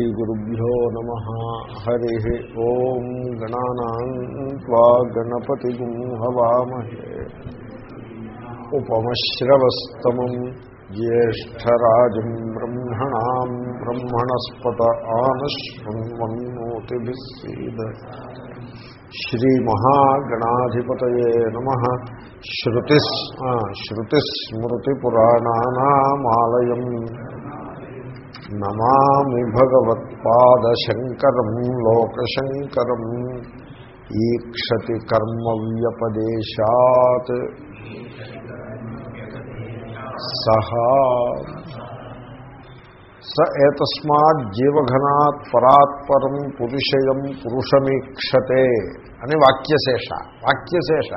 श्रीगुरुभ्यो नमः हरिः ॐ गणानाम् त्वा गणपतिगुं हवामहे उपमश्रवस्तमम् ज्येष्ठराजम् ब्रह्मणाम् ब्रह्मणस्पत आनश्वन्वन्नोतिभिः सीद श्रीमहागणाधिपतये नमः श्रुतिस् श्रुतिस्मृतिपुराणानामालयम् నమామి భగవత్పాదశంకరం లోకశంకరం ఈక్షతి కర్మ వ్యపదేశాత్ సహా స ఏతస్మాత్ జీవఘనాత్ పరాత్పరం పురుషయం పురుషమీక్షతే అని వాక్యశేష వాక్యశేష.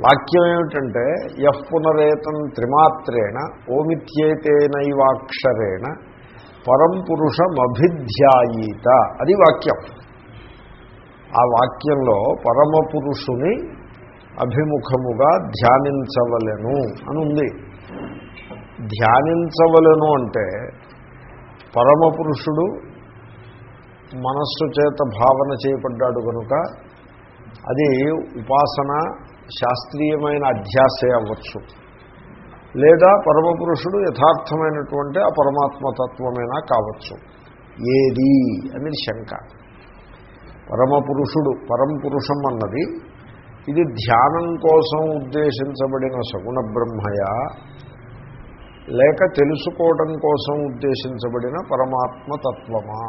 వాక్యం ఏమిటంటే యః పునరేతం త్రిమాత్రేణ ఓమిత్యేతేనైవాక్షరేణ పరం పురుషమభిధ్యాయీత. అది వాక్యం. ఆ వాక్యంలో పరమ పురుషుని అభిముఖముగా ధ్యానించవలెను అని ఉంది ధ్యానించవలెను అంటే పరమ పురుషుడు మనస్సు చేత భావన చేయబడ్డాడు కనుక అది ఉపాసన శాస్త్రీయమైన అధ్యాసే అవ్వచ్చు. లేదా పరమపురుషుడు యథార్థమైనటువంటి ఆ పరమాత్మతత్వమైనా కావచ్చు. ఏది అనేది శంక. పరమపురుషుడు పరంపురుషం అన్నది ఇది ధ్యానం కోసం ఉద్దేశించబడిన సగుణ బ్రహ్మయ లేక తెలుసుకోవటం కోసం ఉద్దేశించబడిన పరమాత్మతత్వమా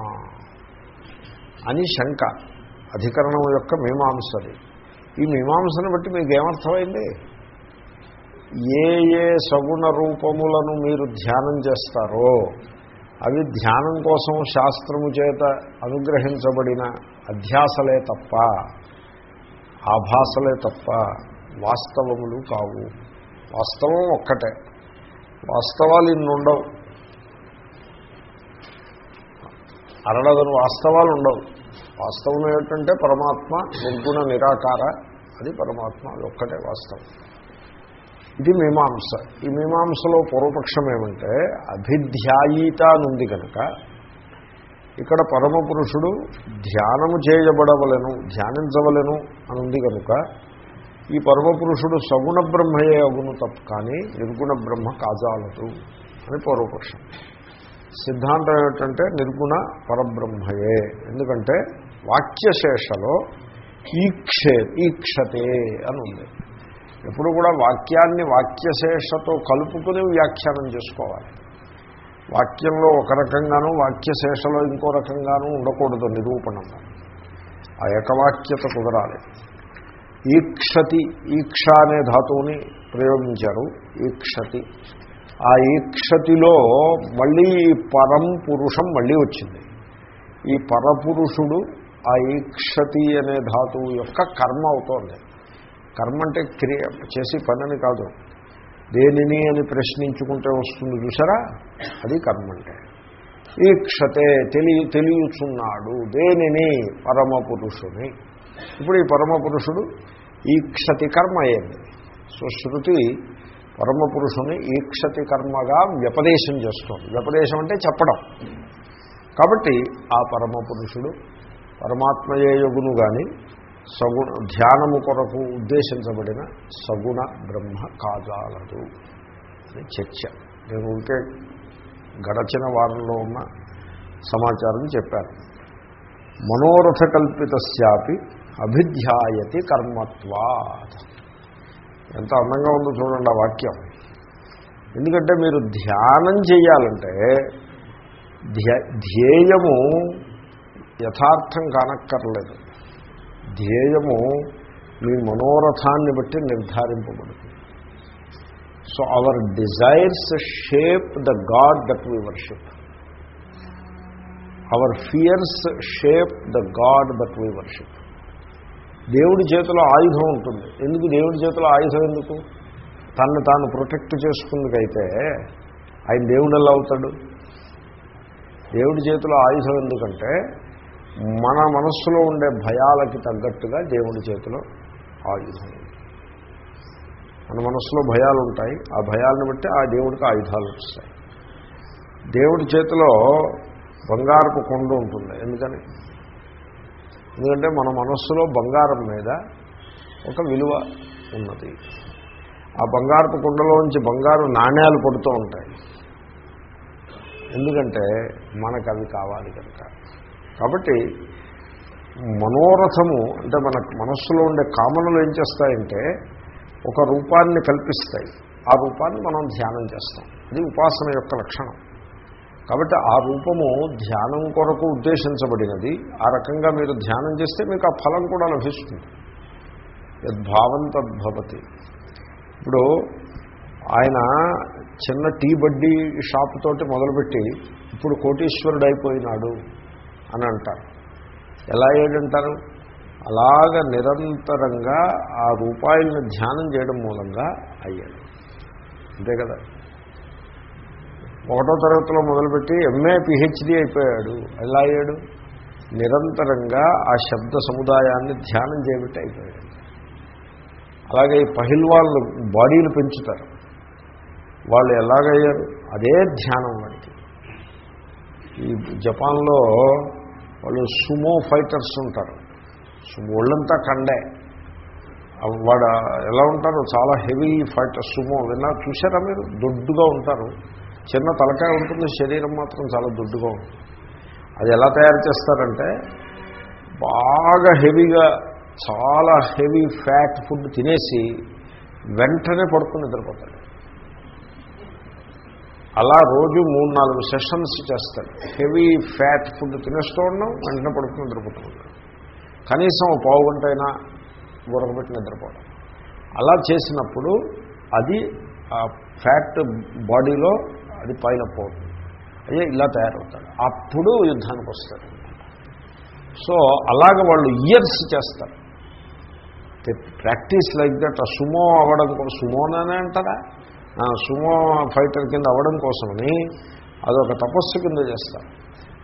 అని శంక. అధికరణం యొక్క మీమాంసది. ఈ మీమాంసను బట్టి మీకు ఏమర్థమైంది ఏ ఏ సగుణ రూపములను మీరు ధ్యానం చేస్తారో అవి ధ్యానం కోసం శాస్త్రము చేత అనుగ్రహించబడిన అధ్యాసలే తప్ప ఆభాసలే తప్ప వాస్తవములు కావు. వాస్తవం ఒక్కటే. వాస్తవాలు ఇన్నుండవు. అరడదను వాస్తవాలు ఉండవు వాస్తవం ఏమిటంటే పరమాత్మ నిర్గుణ నిరాకార అది పరమాత్మ అది ఒక్కటే వాస్తవం. ఇది మీమాంస. ఈ మీమాంసలో పూర్వపక్షం ఏమంటే అభిధ్యాయీత అనుంది కనుక ఇక్కడ పరమపురుషుడు ధ్యానము చేయబడవలను ధ్యానించవలను అనుంది కనుక ఈ పరమపురుషుడు సగుణ బ్రహ్మయే అగును తప్ప కానీ నిర్గుణ బ్రహ్మ కాజాలదు అని పూర్వపక్షం. సిద్ధాంతం ఏమిటంటే నిర్గుణ పరబ్రహ్మయే. ఎందుకంటే వాక్యశేషలో ఈక్షే ఈక్షతే అని ఉంది ఎప్పుడు కూడా వాక్యాన్ని వాక్యశేషతో కలుపుకుని వ్యాఖ్యానం చేసుకోవాలి. వాక్యంలో ఒక రకంగానూ వాక్యశేషలో ఇంకో రకంగానూ ఉండకూడదు నిరూపణ. ఆ ఏకవాక్యత కుదరాలి. ఈక్షతి ఈక్ష అనే ధాతువుని ప్రయోగించారు. ఈక్షతి. ఆ ఈక్షతిలో మళ్ళీ పరం పురుషం మళ్ళీ వచ్చింది. ఈ పరపురుషుడు ఆ ఈక్షతి అనే ధాతువు యొక్క కర్మ అవుతోంది. కర్మ అంటే క్రియ చేసి పనని కాదు. దేనిని అని ప్రశ్నించుకుంటే వస్తుంది చూసారా? అది కర్మ అంటే. ఈక్షతే తెలియ తెలియచున్నాడు దేనిని? పరమపురుషుని. ఇప్పుడు ఈ పరమపురుషుడు ఈక్షతి కర్మ అయ్యింది సో శృతి పరమపురుషుని ఈక్షతి కర్మగా వ్యపదేశం చేస్తుంది. వ్యపదేశం అంటే చెప్పడం. కాబట్టి ఆ పరమపురుషుడు పరమాత్మయే యొగును కానీ సగుణ ధ్యానము కొరకు ఉద్దేశించబడిన సగుణ బ్రహ్మ కాజాలదు అని చర్చ. నేను ఉంటే గడచిన వారంలో ఉన్న సమాచారం చెప్పాను. మనోరథ కల్పితశాపి అభిధ్యాయతి కర్మత్వా ఎంత అందంగా ఉందో చూడండి ఆ వాక్యం. ఎందుకంటే మీరు ధ్యానం చేయాలంటే ధ్యేయము యథార్థం కానక్కర్లేదు. ధ్యేయము మీ మనోరథాన్ని బట్టి నిర్ధారింపబడుతుంది. So our desires shape the God that we worship our fears shape the God that we worship దేవుడి చేతిలో ఆయుధం ఉంటుంది. ఎందుకు దేవుడి చేతిలో ఆయుధం ఎందుకు? తను తాను ప్రొటెక్ట్ చేసుకుందుకైతే ఆయన దేవుడు ఎలా అవుతాడు? దేవుడి చేతిలో ఆయుధం ఎందుకంటే మన మనస్సులో ఉండే భయాలకి తగ్గట్టుగా దేవుడి చేతిలో ఆయుధం మన మనస్సులో భయాలు ఉంటాయి ఆ భయాలను బట్టి ఆ దేవుడికి ఆయుధాలు వస్తాయి. దేవుడి చేతిలో బంగారపు కొండ ఉంటుంది. ఎందుకని? ఎందుకంటే మన మనస్సులో బంగారం మీద ఒక విలువ ఉన్నది. ఆ బంగారపు కుండలోంచి బంగారు నాణ్యాలు పడుతూ ఉంటాయి. ఎందుకంటే మనకు అవి కావాలి కనుక. కాబట్టి మనోరథము అంటే మన మనస్సులో ఉండే కామనలు ఏం చేస్తాయంటే ఒక రూపాన్ని కల్పిస్తాయి. ఆ రూపాన్ని మనం ధ్యానం చేస్తాం. అది ఉపాసన యొక్క లక్షణం. కాబట్టి ఆ రూపము ధ్యానం కొరకు ఉద్దేశించబడినది. ఆ రకంగా మీరు ధ్యానం చేస్తే మీకు ఆ ఫలం కూడా లభిస్తుంది. యద్భావం తద్భవతి ఇప్పుడు ఆయన చిన్న టీ బడ్డీ షాప్ తోటి మొదలుపెట్టి ఇప్పుడు కోటీశ్వరుడు అయిపోయినాడు అని అంటారు. ఎలా అయ్యాడంటారు అలాగ నిరంతరంగా ఆ రూపాయలను ధ్యానం చేయడం మూలంగా అయ్యాడు. అంతే కదా? ఒకటో తరగతిలో మొదలుపెట్టి ఎంఏ పిహెచ్డి అయిపోయాడు. ఎలా అయ్యాడు? నిరంతరంగా ఆ శబ్ద సముదాయాన్ని ధ్యానం చేయబట్టి అయిపోయాడు. అలాగే ఈ పహిల్వాళ్ళు బాడీలు పెంచుతారు. వాళ్ళు ఎలాగయ్యారు? అదే ధ్యానం వాడికి. ఈ జపాన్లో వాళ్ళు సుమో ఫైటర్స్ ఉంటారు. ఒళ్ళంతా కండే. వాడు ఎలా ఉంటారు చాలా హెవీ ఫైటర్ సుమో. విన్నా చూసారా మీరు? దొడ్డుగా ఉంటారు. చిన్న తలకాయ ఉంటుంది శరీరం మాత్రం చాలా దొడ్డుగా ఉంటుంది. అది ఎలా తయారు చేస్తారంటే బాగా హెవీగా చాలా హెవీ ఫ్యాట్ ఫుడ్ తినేసి వెంటనే పడుకుని నిద్రపోతాడు అలా రోజు మూడు నాలుగు సెషన్స్ చేస్తాడు. హెవీ ఫ్యాట్ ఫుడ్ తినేస్తూ ఉండడం వెంటనే పడుకుని నిద్రపోతూ కనీసం పావు గంట అయినా ఉడకబెట్టి నిద్రపోవడం. అలా చేసినప్పుడు అది ఆ ఫ్యాట్ బాడీలో అది పైన పోతుంది అదే ఇలా తయారవుతాడు. అప్పుడు యుద్ధానికి వస్తాడు. సో అలాగ వాళ్ళు ఇయర్స్ చేస్తారు. ప్రాక్టీస్ లైక్ దట్ సుమో అవ్వడం కూడా సుమోననే అంటారా? సుమో ఫైటర్ కింద అవ్వడం కోసమని అదొక తపస్సు కింద చేస్తారు.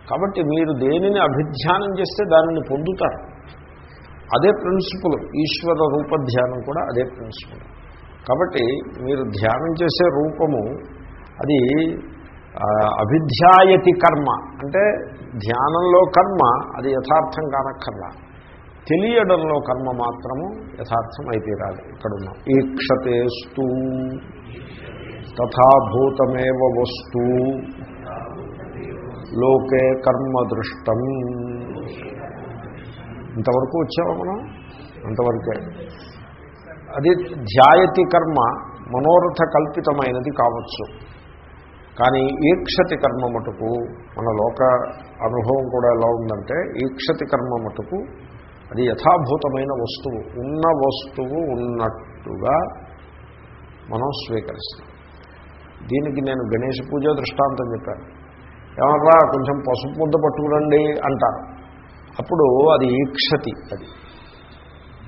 కాబట్టి మీరు దేనిని అభిధ్యానం చేస్తే దానిని పొందుతారు. అదే ప్రిన్సిపల్ ఈశ్వర రూప ధ్యానం కూడా అదే ప్రిన్సిపల్. కాబట్టి మీరు ధ్యానం చేసే రూపము అది అభిధ్యాయతి కర్మ. అంటే ధ్యానంలో కర్మ అది యథార్థం కానక్కర్లా. తెలియడంలో కర్మ మాత్రము యథార్థం అయితే రాదు ఇక్కడ ఉన్నాం ఈక్షతేస్తూ తథాభూతమేవ వస్తు లోకే కర్మ దృష్టం. ఇంతవరకు వచ్చావా మనం? అంతవరకే. అది ధ్యాయతి కర్మ మనోరథ కల్పితమైనది కావచ్చు. కానీ ఈక్షతి కర్మ మటుకు మన లోక అనుభవం కూడా ఎలా ఉందంటే ఈక్షతి కర్మ మటుకు అది యథాభూతమైన వస్తువు. ఉన్న వస్తువు ఉన్నట్టుగా మనం స్వీకరిస్తాం. దీనికి నేను గణేష్ పూజ దృష్టాంతం చెప్పాను. ఏమన్నా కొంచెం పసుపు ముద్ద పట్టుకురండి అంటారు. అప్పుడు అది ఈక్షతి అది.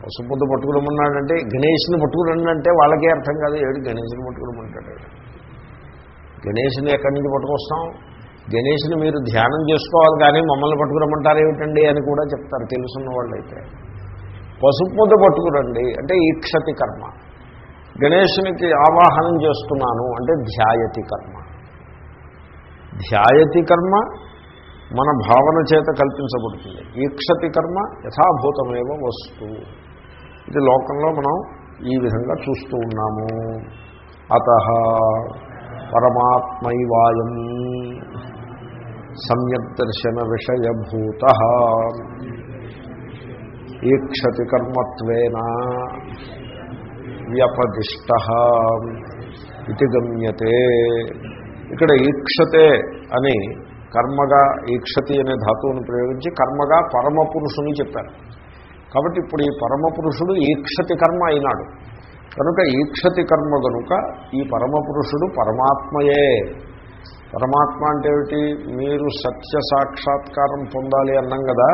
పసుపు ముద్ద పట్టుకురమన్నాడంటే గణేష్ని పట్టుకురండి అంటే వాళ్ళకే అర్థం కాదు. ఏడు గణేష్ని పట్టుకురమంటాడు గణేష్ని ఎక్కడి నుంచి పట్టుకొస్తాం? గణేష్ని మీరు ధ్యానం చేసుకోవాలి కానీ మమ్మల్ని పట్టుకురమ్మంటారు ఏమిటండి అని కూడా చెప్తారు తెలుసున్న వాళ్ళైతే. పసుపు ముద్ద పట్టుకురండి అంటే ఈక్షతి కర్మ. గణేషునికి ఆవాహనం చేస్తున్నాను అంటే ధ్యాయతి కర్మ. ధ్యాయతి కర్మ మన భావన చేత కల్పించబడుతుంది. ఈక్షతి కర్మ యథాభూతమేవ వస్తు. ఇది లోకంలో మనం ఈ విధంగా చూస్తూ ఉన్నాము. అత పరమాత్మైవాయం సమ్యక్దర్శన విషయభూత ఈక్షతి కర్మత్వేన వ్యపదిష్ట ఇది గమ్యతే. ఇక్కడ ఈక్షతే అని కర్మగా ఈక్షతి అనే ధాతువును ప్రయోగించి కర్మగా పరమపురుషుని చెప్పారు. కాబట్టి ఇప్పుడు ఈ పరమపురుషుడు ఈక్షతి కర్మ అయినాడు. కనుక ఈక్షతి కర్మ కనుక ఈ పరమపురుషుడు పరమాత్మయే పరమాత్మ అంటే ఏమిటి? మీరు సత్య సాక్షాత్కారం పొందాలి అన్నాం కదా.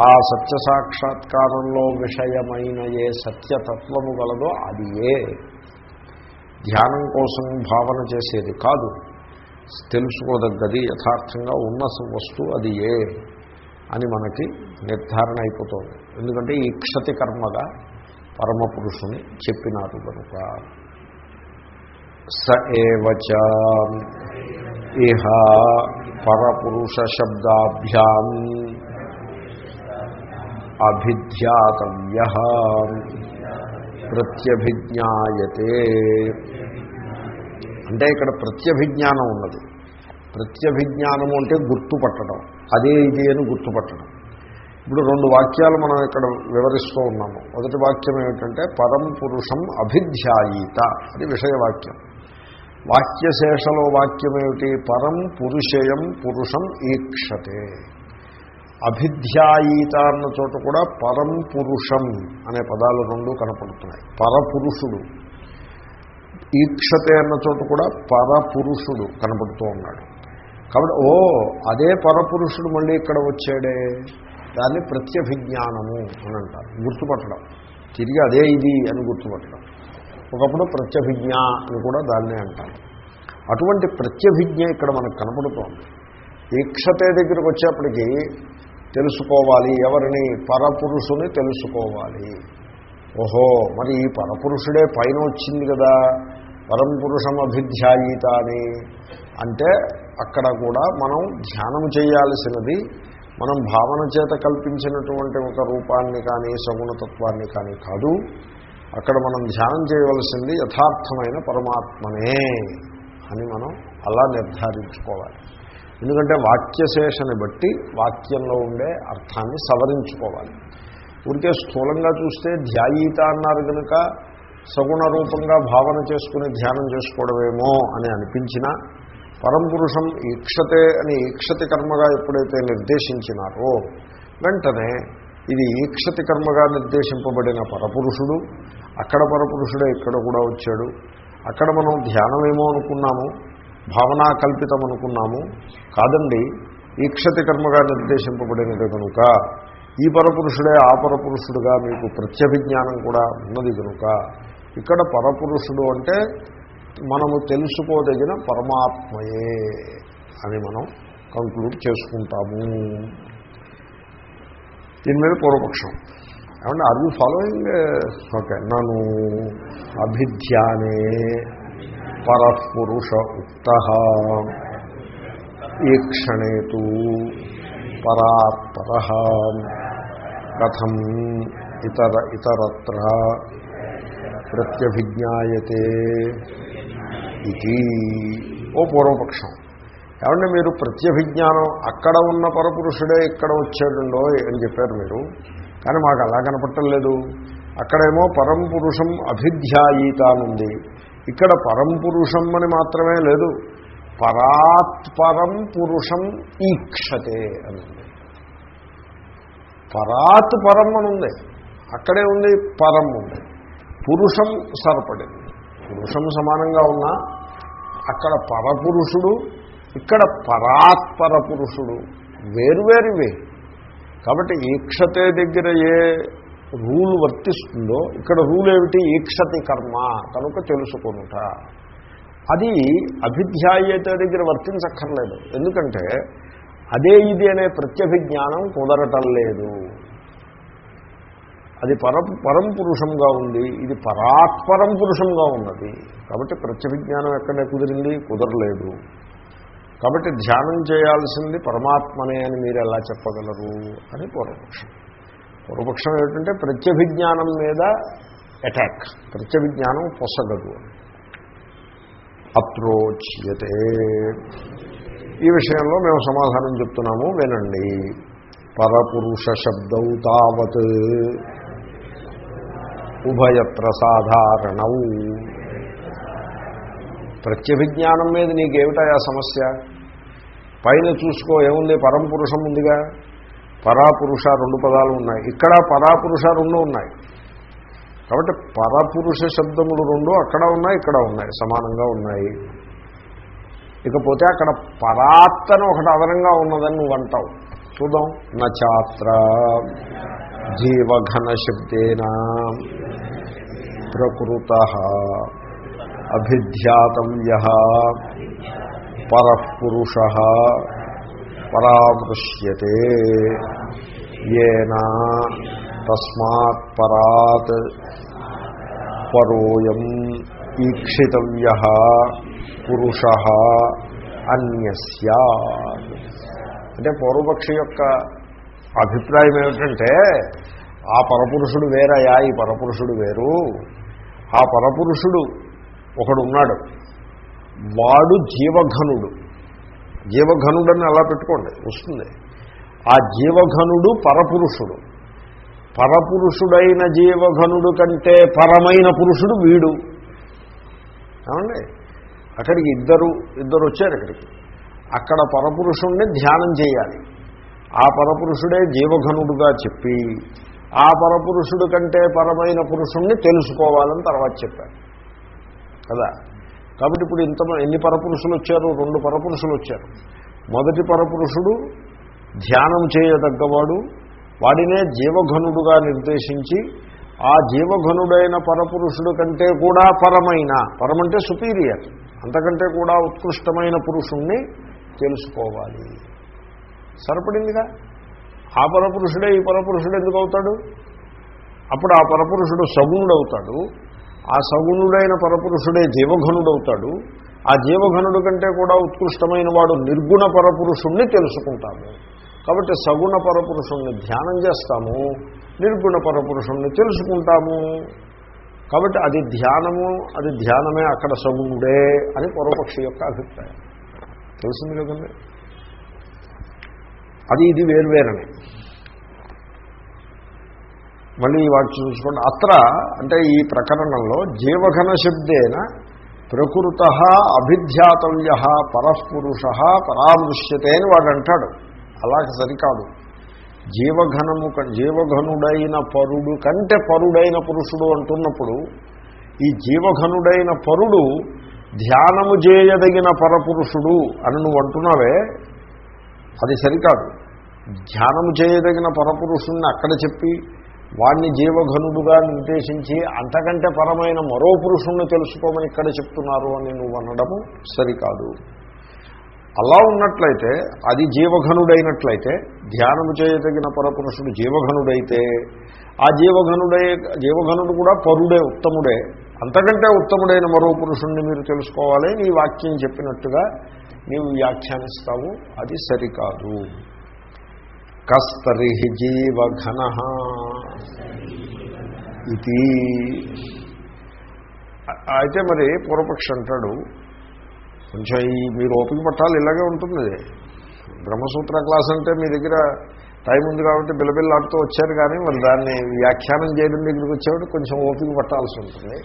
ఆ సత్య సాక్షాత్కారంలో విషయమైన ఏ సత్యతత్వము గలదో అది ఏ. ధ్యానం కోసం భావన చేసేది కాదు. తెలుసుకోదగ్గది యథార్థంగా ఉన్న వస్తువు అది ఏ అని మనకి నిర్ధారణ అయిపోతుంది. ఎందుకంటే ఈ క్షతి కర్మగా పరమపురుషుని చెప్పినారు కనుక స ఏవచ ఇహ పరపురుష శబ్దాభ్యాం అభిధ్యాతవ్య ప్రత్యభిజ్ఞాయతే. అంటే ఇక్కడ ప్రత్యభిజ్ఞానం ఉన్నది. ప్రత్యభిజ్ఞానము అంటే గుర్తుపట్టడం. అదే ఇది అని గుర్తుపట్టడం. ఇప్పుడు రెండు వాక్యాలు మనం ఇక్కడ వివరిస్తూ ఉన్నాము. మొదటి వాక్యం ఏమిటంటే పరం పురుషం అభిధ్యాయీత. అది విషయవాక్యం. వాక్యశేషలో వాక్యమేమిటి? పరం పురుషయం పురుషం ఈక్షతే. అభిధ్యాయీత అన్న చోట కూడా పరం పురుషం అనే పదాలు రెండు కనపడుతున్నాయి. పరపురుషుడు. ఈక్షతే అన్న చోట కూడా పరపురుషుడు కనపడుతూ ఉన్నాడు. కాబట్టి ఓ అదే పరపురుషుడు మళ్ళీ ఇక్కడ వచ్చాడే. దాన్ని ప్రత్యభిజ్ఞానము అని అంటారు. గుర్తుపట్టడం. తిరిగి అదే ఇది అని గుర్తుపట్టడం. ఒకప్పుడు ప్రత్యభిజ్ఞ అని కూడా దాన్నే అంటారు. అటువంటి ప్రత్యభిజ్ఞ ఇక్కడ మనకు కనపడుతోంది. ఈక్షతే దగ్గరికి వచ్చేప్పటికీ తెలుసుకోవాలి ఎవరిని పరపురుషుని తెలుసుకోవాలి. ఓహో మరి ఈ పరపురుషుడే పైన వచ్చింది కదా పరంపురుషం అభిధ్యాయీత అని అంటే అక్కడ కూడా మనం ధ్యానం చేయాల్సినది మనం భావన చేత కల్పించినటువంటి ఒక రూపాన్ని కానీ సగుణతత్వాన్ని కానీ కాదు. అక్కడ మనం ధ్యానం చేయవలసింది యథార్థమైన పరమాత్మనే అని మనం అలా నిర్ధారించుకోవాలి. ఎందుకంటే వాక్యశేషని బట్టి వాక్యంలో ఉండే అర్థాన్ని సవరించుకోవాలి. ఊరికే స్థూలంగా చూస్తే ధ్యాయీత అన్నారు కనుక సగుణ రూపంగా భావన చేసుకుని ధ్యానం చేసుకోవడమేమో అని అనిపించినా పరంపురుషం ఈక్షతే అని ఈక్షతి కర్మగా ఎప్పుడైతే నిర్దేశించినారో వెంటనే ఇది ఈక్షతి కర్మగా నిర్దేశింపబడిన పరపురుషుడు. అక్కడ పరపురుషుడే ఇక్కడ కూడా వచ్చాడు. అక్కడ మనం ధ్యానమేమో అనుకున్నాము భావనా కల్పితం అనుకున్నాము. కాదండి ఈక్షతి కర్మగా నిర్దేశింపబడినది కనుక ఈ పరపురుషుడే ఆ పరపురుషుడుగా మీకు ప్రత్యభిజ్ఞానం కూడా ఉన్నది కనుక. ఇక్కడ పరపురుషుడు అంటే మనము తెలుసుకోదగిన పరమాత్మయే అని మనం కంక్లూడ్ చేసుకుంటాము. దీని మీద పూర్వపక్షం. ఏమంటే ఆర్ యూ ఫాలోయింగ్ ఓకే నను అభిధ్యానే పరపురుష ఉక్త. ఈ క్షణేతు పరాత్పర. కథం ఇతర ఇతరత్ర ప్రత్యభిజ్ఞాయతే. ఇది. ఓ పూర్వపక్షం. ఏమంటే మీరు ప్రత్యభిజ్ఞానం అక్కడ ఉన్న పరపురుషుడే ఇక్కడ వచ్చాడుండో అని చెప్పారు మీరు. కానీ మాకు అలా కనపడటం లేదు. అక్కడేమో పరంపురుషం అభిధ్యాయీత అనుంది ఇక్కడ పరంపురుషం అని మాత్రమే లేదు. పరాత్పరం పురుషం ఈక్షతే అని ఉంది పరాత్ పరం అని ఉంది అక్కడే ఉంది పరం ఉంది. పురుషం సరిపడింది. పురుషం సమానంగా ఉన్నా అక్కడ పరపురుషుడు ఇక్కడ పరాత్పర పురుషుడు వేరువేరువే కాబట్టి ఈక్షతే దగ్గర ఏ రూల్ వర్తిస్తుందో ఇక్కడ రూల్ ఏమిటి? ఈక్షతి కర్మ కనుక తెలుసుకొనుట. అది అభిధ్యాయత దగ్గర వర్తించక్కర్లేదు. ఎందుకంటే అదే ఇది అనే ప్రత్యభిజ్ఞానం కుదరటం లేదు. అది పర పరం పురుషంగా ఉంది. ఇది పరాత్పరం పురుషంగా ఉన్నది. కాబట్టి ప్రత్యభిజ్ఞానం ఎక్కడ కుదిరింది? కుదరలేదు. కాబట్టి ధ్యానం చేయాల్సింది పరమాత్మనే అని మీరు ఎలా చెప్పగలరు అని పూర్వపక్షం. పూర్వపక్షం ఏమిటంటే ప్రత్యభిజ్ఞానం మీద అటాక్ ప్రత్యభిజ్ఞానం పొసగదు అత్రోచ్యతే ఈ విషయంలో మేము సమాధానం చెప్తున్నాము వినండి. పరపురుష శబ్దౌ తావత్. ఉభయత్ర సాధారణవు ప్రత్యభిజ్ఞానం మీద నీకేమిటాయా సమస్య? పైన చూసుకో ఏముంది? పరంపురుషం ఉందిగా. పరాపురుష రెండు పదాలు ఉన్నాయి. ఇక్కడ పరాపురుష రెండు ఉన్నాయి. కాబట్టి పరపురుష శబ్దములు రెండు అక్కడ ఉన్నాయి ఇక్కడ ఉన్నాయి సమానంగా ఉన్నాయి. ఇకపోతే అక్కడ పరాత్తన ఒకటి అదనంగా ఉన్నదని నువ్వు అంటావు. చూద్దాం. నచాత్ర జీవఘన శబ్దేనా ప్రకృత అభిధ్యాతవ్య పరపురుష పరామృశ్యతే ఏనా తస్మాత్ పరాత్ పరోయం ఈక్షితవ్య పురుష అన్యస్యా. అంటే పూర్వపక్షి యొక్క అభిప్రాయం ఏమిటంటే ఆ పరపురుషుడు వేరయా ఈ పరపురుషుడు వేరు. ఆ పరపురుషుడు ఒకడు ఉన్నాడు వాడు జీవఘనుడు. జీవఘనుడని అలా పెట్టుకోండి వస్తుంది. ఆ జీవఘనుడు పరపురుషుడు. పరపురుషుడైన జీవఘనుడు కంటే పరమైన పురుషుడు వీడు. ఏమండి? అక్కడికి ఇద్దరు ఇద్దరు వచ్చారు ఇక్కడికి. అక్కడ పరపురుషుణ్ణి ధ్యానం చేయాలి. ఆ పరపురుషుడే జీవఘనుడుగా చెప్పి ఆ పరపురుషుడు కంటే పరమైన పురుషుణ్ణి తెలుసుకోవాలని తర్వాత చెప్పారు. కదా? కాబట్టి ఇప్పుడు ఇంత ఎన్ని పరపురుషులు వచ్చారు రెండు పరపురుషులు వచ్చారు మొదటి పరపురుషుడు ధ్యానం చేయదగ్గవాడు వాడినే జీవఘనుడుగా నిర్దేశించి ఆ జీవఘనుడైన పరపురుషుడు కంటే కూడా పరమైన పరమంటే సుపీరియర్ అంతకంటే కూడా ఉత్కృష్టమైన పురుషుణ్ణి తెలుసుకోవాలి. సరిపడిందిగా? ఆ పరపురుషుడే ఈ పరపురుషుడు ఎందుకు అవుతాడు అప్పుడు ఆ పరపురుషుడు సగుణుడు అవుతాడు ఆ సగుణుడైన పరపురుషుడే జీవఘనుడవుతాడు. ఆ జీవఘనుడు కంటే కూడా ఉత్కృష్టమైన వాడు నిర్గుణ పరపురుషుణ్ణి తెలుసుకుంటాము. కాబట్టి సగుణ పరపురుషుణ్ణి ధ్యానం చేస్తాము నిర్గుణ పరపురుషుణ్ణి తెలుసుకుంటాము. కాబట్టి అది ధ్యానము అది ధ్యానమే అక్కడ సగుణుడే అని పూర్వపక్షి యొక్క అభిప్రాయం. తెలిసింది కదండి? అది ఇది వేర్వేరని. మళ్ళీ ఈ వాక్యం చూసుకోండి. అత్ర అంటే ఈ ప్రకరణంలో జీవఘన శబ్దేన ప్రకృత అభిధ్యాతవ్య పరస్పురుష పరామృశ్యతే అని వాడు అంటాడు. అలాగే సరికాదు. జీవఘనము జీవఘనుడైన పరుడు కంటే పరుడైన పురుషుడు అంటున్నప్పుడు ఈ జీవఘనుడైన పరుడు ధ్యానము చేయదగిన పరపురుషుడు అని నువ్వు అంటున్నావే అది సరికాదు. ధ్యానము చేయదగిన పరపురుషుణ్ణి అక్కడ చెప్పి వాణ్ణి జీవఘనుడుగా నిర్దేశించి అంతకంటే పరమైన మరో పురుషుణ్ణి తెలుసుకోమని ఇక్కడ చెప్తున్నారు అని నువ్వు అనడము సరికాదు. అలా ఉన్నట్లయితే అది జీవఘనుడైనట్లయితే ధ్యానము చేయదగిన పరపురుషుడు జీవఘనుడైతే ఆ జీవఘనుడై జీవఘనుడు కూడా పరుడే ఉత్తముడే. అంతకంటే ఉత్తముడైన మరో పురుషుణ్ణి మీరు తెలుసుకోవాలి నీ వాక్యం చెప్పినట్టుగా నీవు వ్యాఖ్యానిస్తావు అది సరికాదు. కస్తరి జీవఘన ఇది. అయితే మరి పూర్వపక్షి అంటాడు కొంచెం ఈ మీరు ఓపిక పట్టాలి ఇలాగే ఉంటుంది. బ్రహ్మసూత్ర క్లాస్ అంటే మీ దగ్గర టైం ఉంది కాబట్టి బిల్లబిల్లాడుతూ వచ్చారు కానీ మరి దాన్ని వ్యాఖ్యానం చేయడం దగ్గరికి వచ్చేవాడు కొంచెం ఓపిక పట్టాల్సి ఉంటుంది.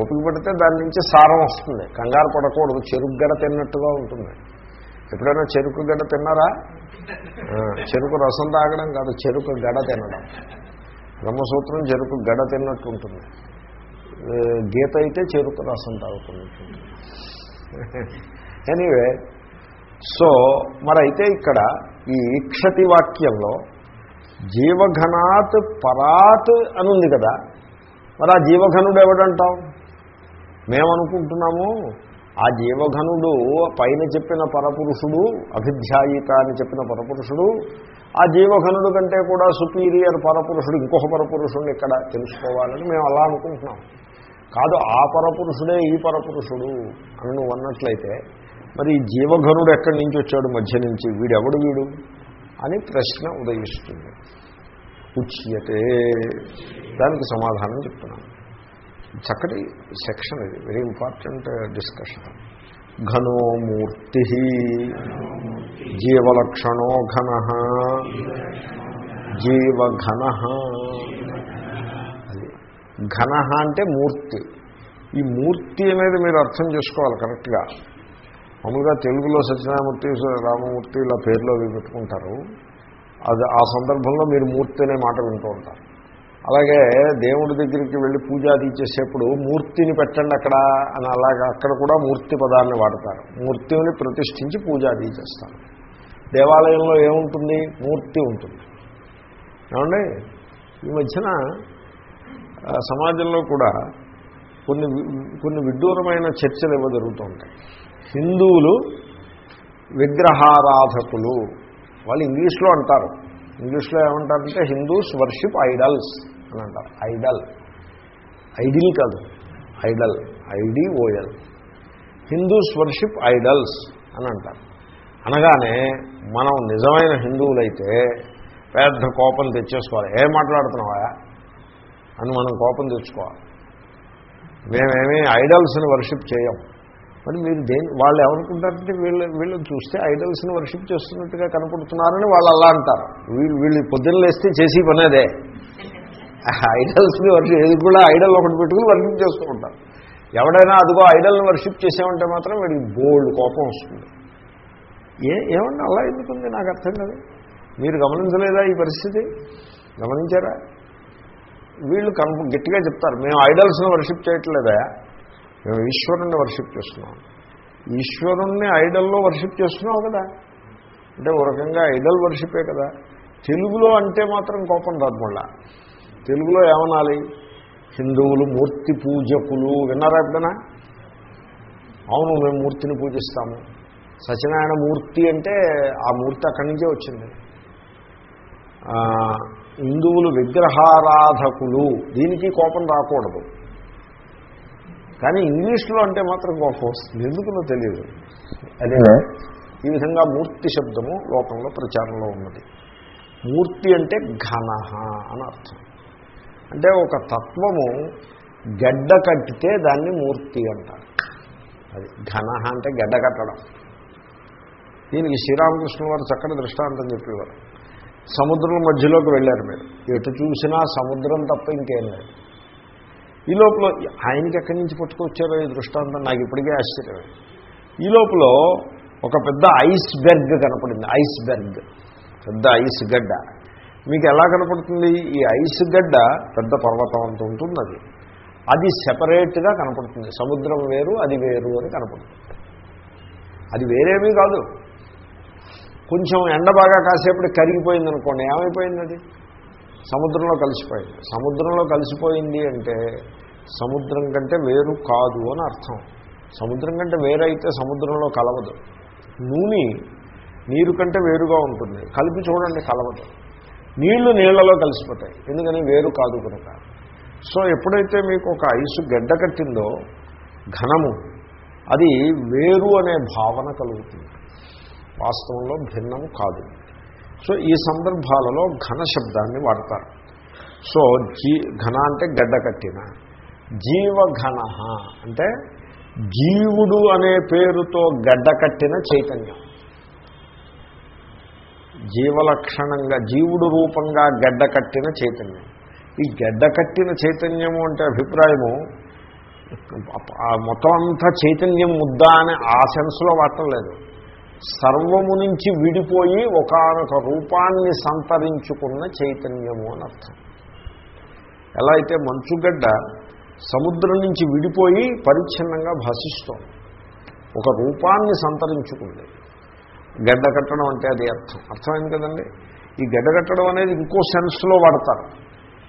ఓపిక పడితే దాని నుంచి సారం వస్తుంది. కంగారు పడకూడదు చెరుకు గడ తిన్నట్టుగా ఉంటుంది. ఎప్పుడైనా చెరుకు గడ్డ తిన్నారా? చెరుకు రసం తాగడం కాదు చెరుకు గడ తినడం. బ్రహ్మసూత్రం చెరుకు గడ తిన్నట్టు ఉంటుంది గీత అయితే చెరుకు రసం తాగుతున్నట్టు ఎనీవే సో మరి అయితే ఇక్కడ ఈ ఈక్షతి వాక్యంలో జీవఘనాత్ పరాత్ అని ఉంది కదా. మరి ఆ జీవఘనుడు ఎవడంటాం మేమనుకుంటున్నాము ఆ జీవఘనుడు పైన చెప్పిన పరపురుషుడు అభిధ్యాయిత అని చెప్పిన పరపురుషుడు ఆ జీవఘనుడు కంటే కూడా సుపీరియర్ పరపురుషుడు ఇంకొక పరపురుషుడిని ఇక్కడ తెలుసుకోవాలని మేము అలా అనుకుంటున్నాం. కాదు ఆ పరపురుషుడే ఈ పరపురుషుడు అని నువ్వు అన్నట్లయితే మరి జీవఘనుడు ఎక్కడి నుంచి వచ్చాడు మధ్య నుంచి? వీడెవడు వీడు? అని ప్రశ్న ఉదయిస్తుంది. ఉచ్యతే. దానికి సమాధానం చెప్తున్నాను. చక్కటి సెక్షన్ ఇది. వెరీ ఇంపార్టెంట్ డిస్కషన్ ఘనో మూర్తి జీవలక్షణో ఘన జీవఘన అది. ఘన అంటే మూర్తి. ఈ మూర్తి అనేది మీరు అర్థం చేసుకోవాలి కరెక్ట్గా మామూలుగా తెలుగులో సత్యనారాయణమూర్తి రామమూర్తి ఇలా పేర్లు అవి పెట్టుకుంటారు. అది ఆ సందర్భంలో మీరు మూర్తి అనే మాట వింటూ ఉంటారు. అలాగే దేవుడి దగ్గరికి వెళ్ళి పూజాది చేసేప్పుడు మూర్తిని పెట్టండి అక్కడ అని అలాగా అక్కడ కూడా మూర్తి పదాన్ని వాడతారు. మూర్తిని ప్రతిష్ఠించి పూజాది చేస్తారు. దేవాలయంలో ఏముంటుంది? మూర్తి ఉంటుంది. ఏమండి? ఈ మధ్యన సమాజంలో కూడా కొన్ని కొన్ని విడ్డూరమైన చర్చలు ఇవ్వ జరుగుతూ ఉంటాయి హిందువులు విగ్రహారాధకులు. వాళ్ళు ఇంగ్లీష్లో అంటారు. ఇంగ్లీష్లో ఏమంటారంటే హిందూస్ వర్షిప్ ఐడల్స్. అని అంటారు ఐడల్. ఐడిల్ కాదు. Idol. I D O L. Hindus worship idols అని అంటారు అనగానే మనం నిజమైన హిందువులైతే పెద్ద కోపం తెచ్చేసుకోవాలి. ఏం మాట్లాడుతున్నావా? అని మనం కోపం తెచ్చుకోవాలి. మేమేమీ ఐడల్స్ని వర్షిప్ చేయం. మరి మీరు దేని వాళ్ళు ఏమనుకుంటారంటే వీళ్ళు వీళ్ళని చూస్తే ఐడల్స్ని వర్షిప్ చేస్తున్నట్టుగా కనపడుతున్నారని వాళ్ళు అలా అంటారు. వీళ్ళు వీళ్ళు పొద్దున్న లేస్తే చేసి పనేదే. ఐడల్స్ని వర్షిప్ ఇది కూడా ఐడల్ ఒకటి పెట్టుకుని వర్షిప్ చేస్తూ ఉంటారు. ఎవడైనా అదిగో ఐడల్ని వర్షిప్ చేసామంటే మాత్రం వీడికి బోల్డ్ కోపం వస్తుంది. ఏ ఏమన్నా అలా ఎందుకుంది? నాకు అర్థం కాదు. మీరు గమనించలేదా ఈ పరిస్థితి? గమనించారా? వీళ్ళు కన్ఫ గట్టిగా చెప్తారు మేము ఐడల్స్ని వర్షిప్ చేయట్లేదా? మేము ఈశ్వరుణ్ణి వర్షిప్ చేస్తున్నాం. ఈశ్వరుణ్ణి ఐడల్లో వర్షిప్ చేస్తున్నావు కదా? అంటే ఒక రకంగా ఐడల్ వర్షిపే కదా. తెలుగులో అంటే మాత్రం కోపం రాదు మళ్ళా. తెలుగులో ఏమనాలి? హిందువులు మూర్తి పూజకులు. విన్నారా ఎప్పుడైనా? అవును మేము మూర్తిని పూజిస్తాము. సత్యనారాయణ మూర్తి అంటే ఆ మూర్తి అక్కడి నుంచే వచ్చింది. హిందువులు విగ్రహారాధకులు. దీనికి కోపం రాకూడదు. కానీ ఇంగ్లీష్లో అంటే మాత్రం కోపం వస్తుంది. ఎందుకునో తెలియదు. అదే ఈ విధంగా మూర్తి శబ్దము లోకంలో ప్రచారంలో ఉన్నది. మూర్తి అంటే ఘన అని అర్థం. అంటే ఒక తత్వము గడ్డ కట్టితే దాన్ని మూర్తి అంటారు. అది ఘన అంటే గడ్డ కట్టడం. దీనికి శ్రీరామకృష్ణ వారు చక్కటి దృష్టాంతం చెప్పేవారు. సముద్రం మధ్యలోకి వెళ్ళారు మీరు. ఎటు చూసినా సముద్రం తప్ప ఇంకేం లేదు. ఈ లోపల ఆయనకి ఎక్కడి నుంచి పట్టుకొచ్చారో ఈ దృష్టాంతం నాకు ఇప్పటికే ఆశ్చర్యమే. ఈ లోపల ఒక పెద్ద ఐస్ బెర్గ్ కనపడింది. ఐస్ బెర్గ్ పెద్ద ఐస్ గడ్డ. మీకు ఎలా కనపడుతుంది? ఈ ఐస్ గడ్డ పెద్ద పర్వతం అంత ఉంటుంది అది అది సెపరేట్గా కనపడుతుంది. సముద్రం వేరు అది వేరు అని కనపడుతుంది. అది వేరేమీ కాదు. కొంచెం ఎండ బాగా కాసేపటి కరిగిపోయింది అనుకోండి ఏమైపోయింది అది సముద్రంలో కలిసిపోయింది. సముద్రంలో కలిసిపోయింది అంటే సముద్రం కంటే వేరు కాదు అని అర్థం. సముద్రం కంటే వేరైతే సముద్రంలో కలవదు. నూనె నీరు కంటే వేరుగా ఉంటుంది. కలిపి చూడండి కలవదు. నీళ్ళు నీళ్ళలో కలిసిపోతాయి. ఎందుకని? వేరు కాదు కనుక. సో ఎప్పుడైతే మీకు ఒక ఐసు గడ్డ కట్టిందో ఘనము అది వేరు అనే భావన కలుగుతుంది. వాస్తవంలో భిన్నము కాదు. సో ఈ సందర్భాలలో ఘన శబ్దాన్ని వాడతారు. సో జీ ఘన అంటే గడ్డ కట్టిన. జీవఘన అంటే జీవుడు అనే పేరుతో గడ్డ కట్టిన చైతన్యం. జీవలక్షణంగా జీవుడు రూపంగా గడ్డ కట్టిన చైతన్యం. ఈ గడ్డ కట్టిన చైతన్యము అంటే అభిప్రాయము మొత్తం అంతా చైతన్యం ముద్ద అని ఆ సెన్స్లో వాడటం లేదు. సర్వము నుంచి విడిపోయి ఒకనొక రూపాన్ని సంతరించుకున్న చైతన్యము అని అర్థం. ఎలా అయితే మంచుగడ్డ సముద్రం నుంచి విడిపోయి పరిచ్ఛిన్నంగా భాషిస్తోంది ఒక రూపాన్ని సంతరించుకుంది గడ్డ కట్టడం అంటే అది అర్థం. అర్థమైంది కదండి? ఈ గడ్డ కట్టడం అనేది ఇంకో సెన్స్లో వాడతారు.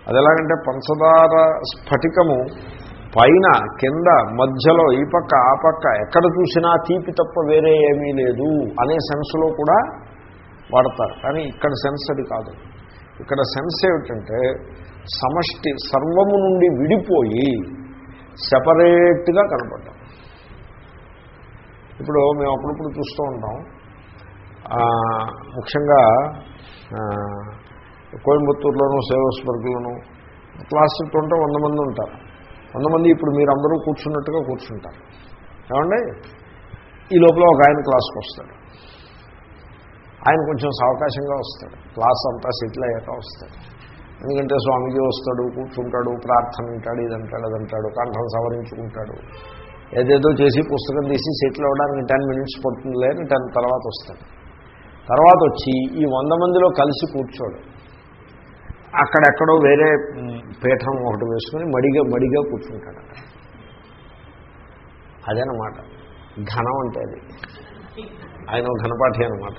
అది ఎలాగంటే పంచదార స్ఫటికము పైన కింద మధ్యలో ఈ పక్క ఆ పక్క ఎక్కడ చూసినా తీపి తప్ప వేరే ఏమీ లేదు అనే సెన్స్లో కూడా వాడతారు. కానీ ఇక్కడ సెన్స్ అది కాదు. ఇక్కడ సెన్స్ ఏమిటంటే సమష్టి సర్వము నుండి విడిపోయి సెపరేట్గా కనపడ్డాం. ఇప్పుడు మేము అప్పుడప్పుడు చూస్తూ ఉంటాం. ముఖ్యంగా కోయంబత్తూరులోనూ కోయంబత్తూరులోను సేవస్వర్గ్లోను క్లాసులు ఉంటే వంద మంది ఉంటారు. వంద మంది ఇప్పుడు మీరు అందరూ కూర్చున్నట్టుగా కూర్చుంటారు. ఏమండి? ఈ లోపల ఒక ఆయన క్లాస్కి వస్తాడు. ఆయన కొంచెం సావకాశంగా వస్తాడు. క్లాస్ అంతా సెటిల్ అయ్యాక వస్తాడు. ఎందుకంటే స్వామిజీ వస్తాడు కూర్చుంటాడు ప్రార్థన ఉంటాడు ఇదంటాడు అదంటాడు కంఠం సవరించుకుంటాడు. ఏదేదో చేసి పుస్తకం తీసి సెటిల్ అవ్వడానికి టెన్ మినిట్స్ పడుతుందిలే అని టెన్ తర్వాత వస్తాడు. తర్వాత వచ్చి ఈ వంద మందిలో కలిసి కూర్చోడు. అక్కడెక్కడో వేరే పీఠం ఒకటి వేసుకొని మడిగా మడిగా కూర్చుంటాడు అక్కడ. అదేనమాట ఘనం అంటే అది. ఆయన ఘనపాఠి అనమాట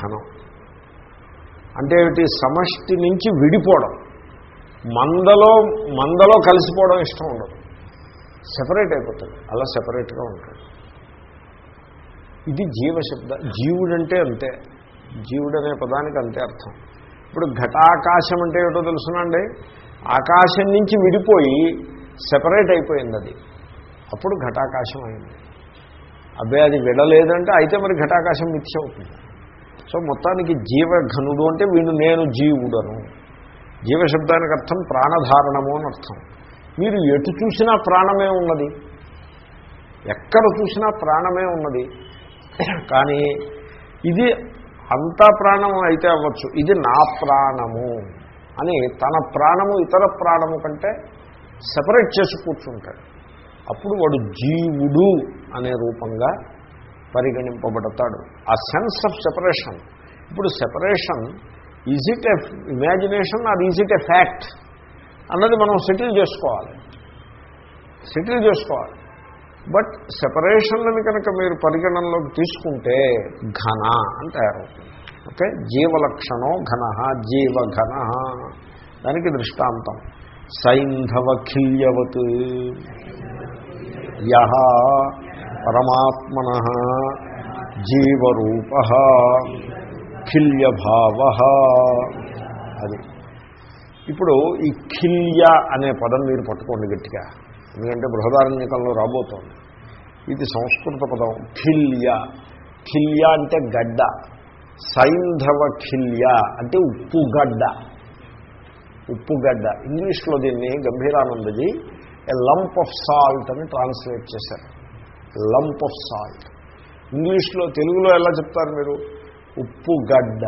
ఘనం. అంటే ఏమిటి? సమష్టి నుంచి విడిపోవడం. మందలో మందలో కలిసిపోవడం ఇష్టం ఉండదు. సెపరేట్ అయిపోతుంది అలా సెపరేట్గా ఉంటాడు. ఇది జీవశబ్ద జీవుడంటే అంతే. జీవుడనే పదానికి అంతే అర్థం. ఇప్పుడు ఘటాకాశం అంటే ఏటో తెలుసునండి? ఆకాశం నుంచి విడిపోయి సెపరేట్ అయిపోయింది అది. అప్పుడు ఘటాకాశం అయింది. అబ్బాయి అది విడలేదంటే అయితే మరి ఘటాకాశం మిథ్య అవుతుంది. సో మొత్తానికి జీవఘనుడు అంటే వీడు నేను జీవుడను. జీవశబ్దానికి అర్థం ప్రాణధారణము అని అర్థం. మీరు ఎటు చూసినా ప్రాణమే ఉన్నది. ఎక్కడ చూసినా ప్రాణమే ఉన్నది. కానీ ఇది అంతా ప్రాణం అయితే అవ్వచ్చు. ఇది నా ప్రాణము అని తన ప్రాణము ఇతర ప్రాణము కంటే సెపరేట్ చేసి కూర్చుంటాడు. అప్పుడు వాడు జీవుడు అనే రూపంగా పరిగణింపబడతాడు. ఆ సెన్స్ ఆఫ్ సెపరేషన్ ఇప్పుడు separation is it a imagination or is it a fact అన్నది మనం సెటిల్ చేసుకోవాలి. సెటిల్ చేసుకోవాలి. బట్ సెపరేషన్లను కనుక మీరు పరిగణనలోకి తీసుకుంటే ఘన అని తయారవుతుంది. ఓకే? జీవలక్షణం ఘన జీవఘన. దానికి దృష్టాంతం. సైంధవఖిల్యవత్. యహ పరమాత్మన జీవరూప ఖిల్యభావ. అది. ఇప్పుడు ఈ ఖిల్య అనే పదం మీరు పట్టుకోండి గట్టిగా. ఎందుకంటే బృహదారణ్యకంలో రాబోతోంది. ఇది సంస్కృత పదం. ఖిల్య. ఖిల్య అంటే గడ్డ. సైంధవ ఖిల్య అంటే ఉప్పుగడ్డ. ఉప్పుగడ్డ. ఇంగ్లీష్లో దీన్ని Gambhiranandaji a lump of salt అని ట్రాన్స్లేట్ చేశారు. Lump of salt. ఇంగ్లీష్లో తెలుగులో ఎలా చెప్తారు మీరు? ఉప్పుగడ్డ.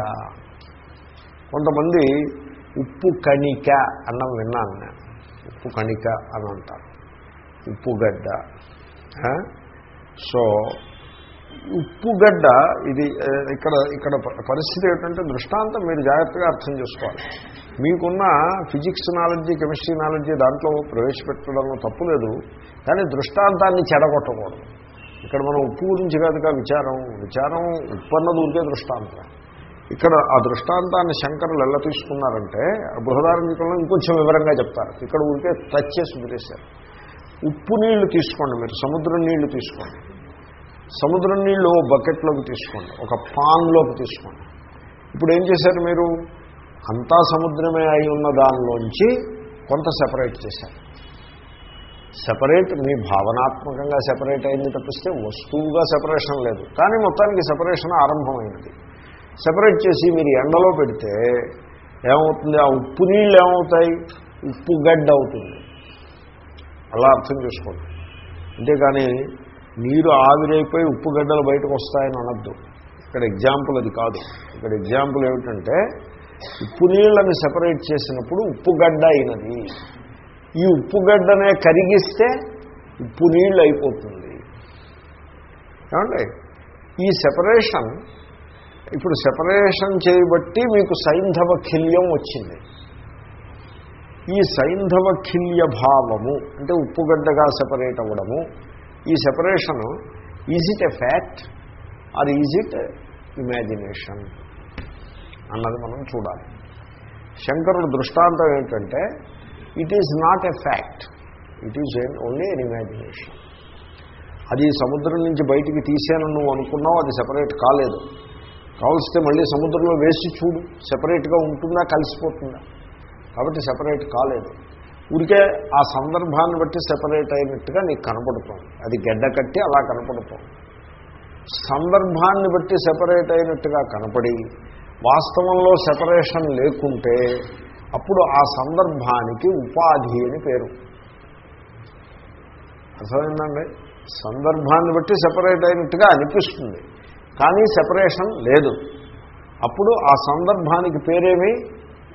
కొంతమంది ఉప్పు కణిక అన్నం విన్నాను నేను. ఉప్పు కణిక అని అంటారు. ఉప్పుగడ్డ. సో ఉప్పుగడ్డ ఇది ఇక్కడ ఇక్కడ పరిస్థితి ఏంటంటే దృష్టాంతం మీరు జాగ్రత్తగా అర్థం చేసుకోవాలి. మీకున్న ఫిజిక్స్ నాలెడ్జీ కెమిస్ట్రీ నాలెడ్జీ దాంట్లో ప్రవేశపెట్టడంలో తప్పు లేదు. కానీ దృష్టాంతాన్ని చెడగొట్టకూడదు. ఇక్కడ మనం ఉప్పు గురించి కాదుగా విచారం. విచారం ఉప్పు ఊరికే దృష్టాంతం. ఇక్కడ ఆ దృష్టాంతాన్ని శంకరులు ఎలా తీసుకున్నారంటే బృహదారంభికంలో ఇంకొంచెం వివరంగా చెప్తారు. ఇక్కడ ఊరికే టచ్ చేసి వదిలేశారు. ఉప్పు నీళ్ళు తీసుకోండి మీరు సముద్రం నీళ్ళు తీసుకోండి. సముద్రం నీళ్ళు బకెట్లోకి తీసుకోండి ఒక పాన్లోకి తీసుకోండి. ఇప్పుడు ఏం చేశారు మీరు? అంతా సముద్రమే అయి ఉన్న దానిలోంచి కొంత సెపరేట్ చేశారు. సెపరేట్ మీ భావనాత్మకంగా సెపరేట్ అయింది తప్పిస్తే వస్తువుగా సెపరేషన్ లేదు. కానీ మొత్తానికి సెపరేషన్ ఆరంభమైనది సెపరేట్ చేసి మీరు ఎండలో పెడితే ఏమవుతుంది? ఆ ఉప్పు నీళ్ళు ఏమవుతాయి? ఉప్పు గడ్డ అవుతుంది. అలా అర్థం చేసుకోండి. అంతేకాని నీరు ఆవిరైపోయి ఉప్పు గడ్డలు బయటకు వస్తాయని అనద్దు. ఇక్కడ ఎగ్జాంపుల్ అది కాదు. ఇక్కడ ఎగ్జాంపుల్ ఏమిటంటే ఉప్పు నీళ్ళని సెపరేట్ చేసినప్పుడు ఉప్పుగడ్డ అయినది. ఈ ఉప్పుగడ్డనే కరిగిస్తే ఉప్పు నీళ్ళు అయిపోతుంది. ఏమండి? ఈ సెపరేషన్ ఇప్పుడు సెపరేషన్ చేయబట్టి మీకు సైంధవ కిల్యం వచ్చింది. ఈ సైంధవ ఖిల్య భావము అంటే ఉప్పుగడ్డగా సెపరేట్ అవ్వడము ఈ separation is it a fact or is it imagination అన్నది మనం చూడాలి. శంకరుడు దృష్టాంతం ఏంటంటే it is not a fact it is only an imagination అది సముద్రం నుంచి బయటికి తీసాను నువ్వు అనుకున్నావు అది సెపరేట్ కాలేదు. కావలిస్తే మళ్ళీ సముద్రంలో వేసి చూడు సెపరేట్గా ఉంటుందా కలిసిపోతుందా? కాబట్టి సెపరేట్ కాలేదు. ఊరికే ఆ సందర్భాన్ని బట్టి సెపరేట్ అయినట్టుగా నీకు కనపడుతుంది. అది గడ్డ కట్టి అలా కనపడుతుంది. సందర్భాన్ని బట్టి సెపరేట్ అయినట్టుగా కనపడి వాస్తవంలో సెపరేషన్ లేకుంటే అప్పుడు ఆ సందర్భానికి ఉపాధి అని పేరు. అర్థమైందండి? సందర్భాన్ని బట్టి సెపరేట్ అయినట్టుగా అనిపిస్తుంది. కానీ సెపరేషన్ లేదు. అప్పుడు ఆ సందర్భానికి పేరేమి?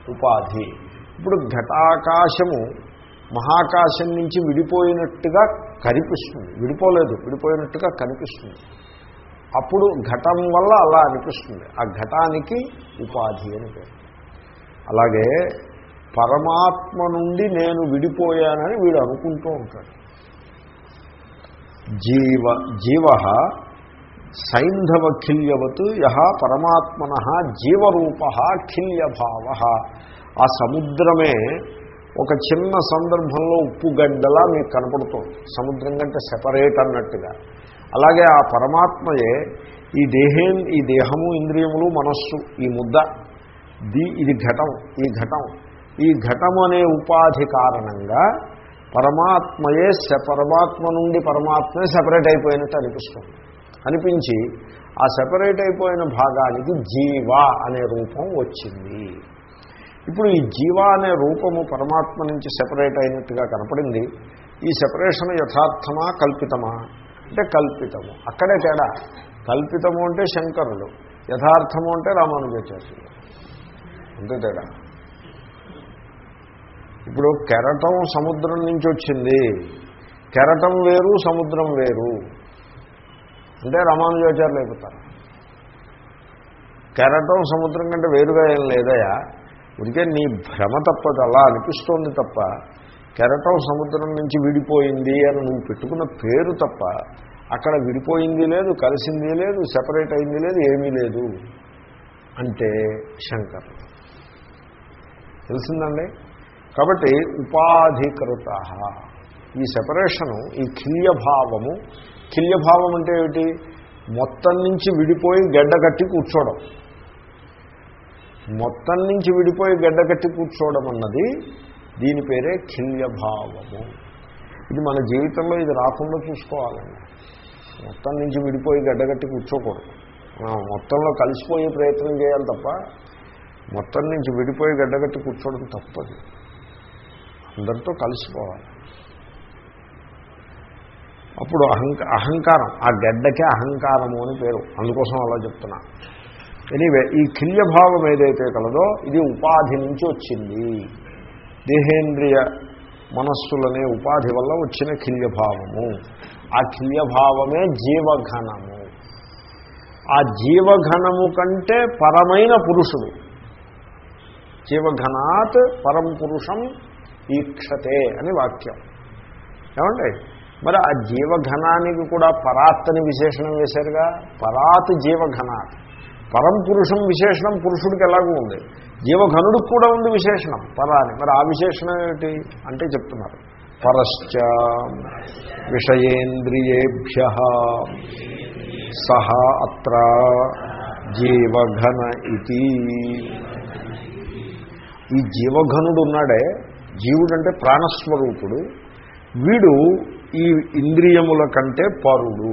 ఉపాధి. ఇప్పుడు ఘటాకాశము మహాకాశం నుంచి విడిపోయినట్టుగా కనిపిస్తుంది. విడిపోలేదు విడిపోయినట్టుగా కనిపిస్తుంది. అప్పుడు ఘటం వల్ల అలా అనిపిస్తుంది. ఆ ఘటానికి ఉపాధి అని పేరు. అలాగే పరమాత్మ నుండి నేను విడిపోయానని వీడు అనుకుంటూ ఉంటాడు. జీవ జీవ సైంధవ ఖిల్యవతు యహ పరమాత్మన జీవరూప ఖిల్యభావ ఆ సముద్రమే ఒక చిన్న సందర్భంలో ఉప్పు గడ్డలా మీకు కనపడుతుంది. సముద్రం కంటే సెపరేట్ అన్నట్టుగా. అలాగే ఆ పరమాత్మయే ఈ దేహం ఈ దేహము ఇంద్రియములు మనస్సు ఈ ముద్ద దీ ఇది ఘటం ఈ ఘటం. ఈ ఘటం అనే ఉపాధి కారణంగా పరమాత్మయే స పరమాత్మ నుండి పరమాత్మే సెపరేట్ అయిపోయినట్టు అనిపిస్తుంది. అనిపించి ఆ సెపరేట్ అయిపోయిన భాగానికి జీవ అనే రూపం వచ్చింది. ఇప్పుడు ఈ జీవ అనే రూపము పరమాత్మ నుంచి సెపరేట్ అయినట్టుగా కనపడింది. ఈ సెపరేషన్ యథార్థమా కల్పితమా? అంటే కల్పితము. అక్కడే తేడా. కల్పితము అంటే శంకరులు యథార్థము అంటే రామానుజాచార్యులు అంతే తేడా. ఇప్పుడు కెరటం సముద్రం నుంచి వచ్చింది. కెరటం వేరు సముద్రం వేరు. అంటే రామానుజాచార్యులు అయిపోతారు. కెరటం సముద్రం కంటే వేరుగా ఏం లేదయా? ఉడికే నీ భ్రమ తప్పదు అలా అనిపిస్తోంది తప్ప కెరటం సముద్రం నుంచి విడిపోయింది అని నువ్వు పెట్టుకున్న పేరు తప్ప అక్కడ విడిపోయింది లేదు కలిసింది లేదు సెపరేట్ అయింది లేదు ఏమీ లేదు అంటే శంకర్. తెలిసిందండి? కాబట్టి ఉపాధికృత ఈ సెపరేషను ఈ కిల్యభావము కిల్యభావం అంటే ఏమిటి? మొత్తం నుంచి విడిపోయి గడ్డ కట్టి కూర్చోవడం. మొత్తం నుంచి విడిపోయి గడ్డ కట్టి కూర్చోవడం అన్నది దీని పేరే కిల్యభావము ఇది మన జీవితంలో ఇది రాకుండా చూసుకోవాలండి. మొత్తం నుంచి విడిపోయి గడ్డగట్టి కూర్చోకూడదు. మనం మొత్తంలో కలిసిపోయే ప్రయత్నం చేయాలి తప్ప మొత్తం నుంచి విడిపోయి గడ్డగట్టి కూర్చోవడం తప్పదు. అందరితో కలిసిపోవాలి. అప్పుడు అహంక అహంకారం ఆ గడ్డకే అహంకారము అని పేరు. అందుకోసం అలా చెప్తున్నా. ఎనీవే ఈ కిల్యభావం ఏదైతే కలదో ఇది ఉపాధి నుంచి వచ్చింది. దేహేంద్రియ మనస్సులనే ఉపాధి వల్ల వచ్చిన కిల్యభావము ఆ కిల్యభావమే జీవఘనము. ఆ జీవఘనము కంటే పరమైన పురుషుడు. జీవఘనాత్ పరం పురుషం ఈక్షతే అని వాక్యం. ఏమండి? మరి ఆ జీవఘనానికి కూడా పరాత్ అని విశేషణం వేశారుగా? పరాత్ జీవఘనాత్. పరంపురుషం విశేషణం పురుషుడికి ఎలాగూ ఉంది. జీవఘనుడికి కూడా ఉంది విశేషణం పరాని మరి ఆ విశేషణం ఏమిటి అంటే చెప్తున్నారు. పరశ్చ విషయేంద్రియేభ్య సహ అత్ర జీవఘన ఇది ఈ జీవఘనుడు ఉన్నాడే జీవుడంటే ప్రాణస్వరూపుడు. వీడు ఈ ఇంద్రియముల కంటే పరుడు.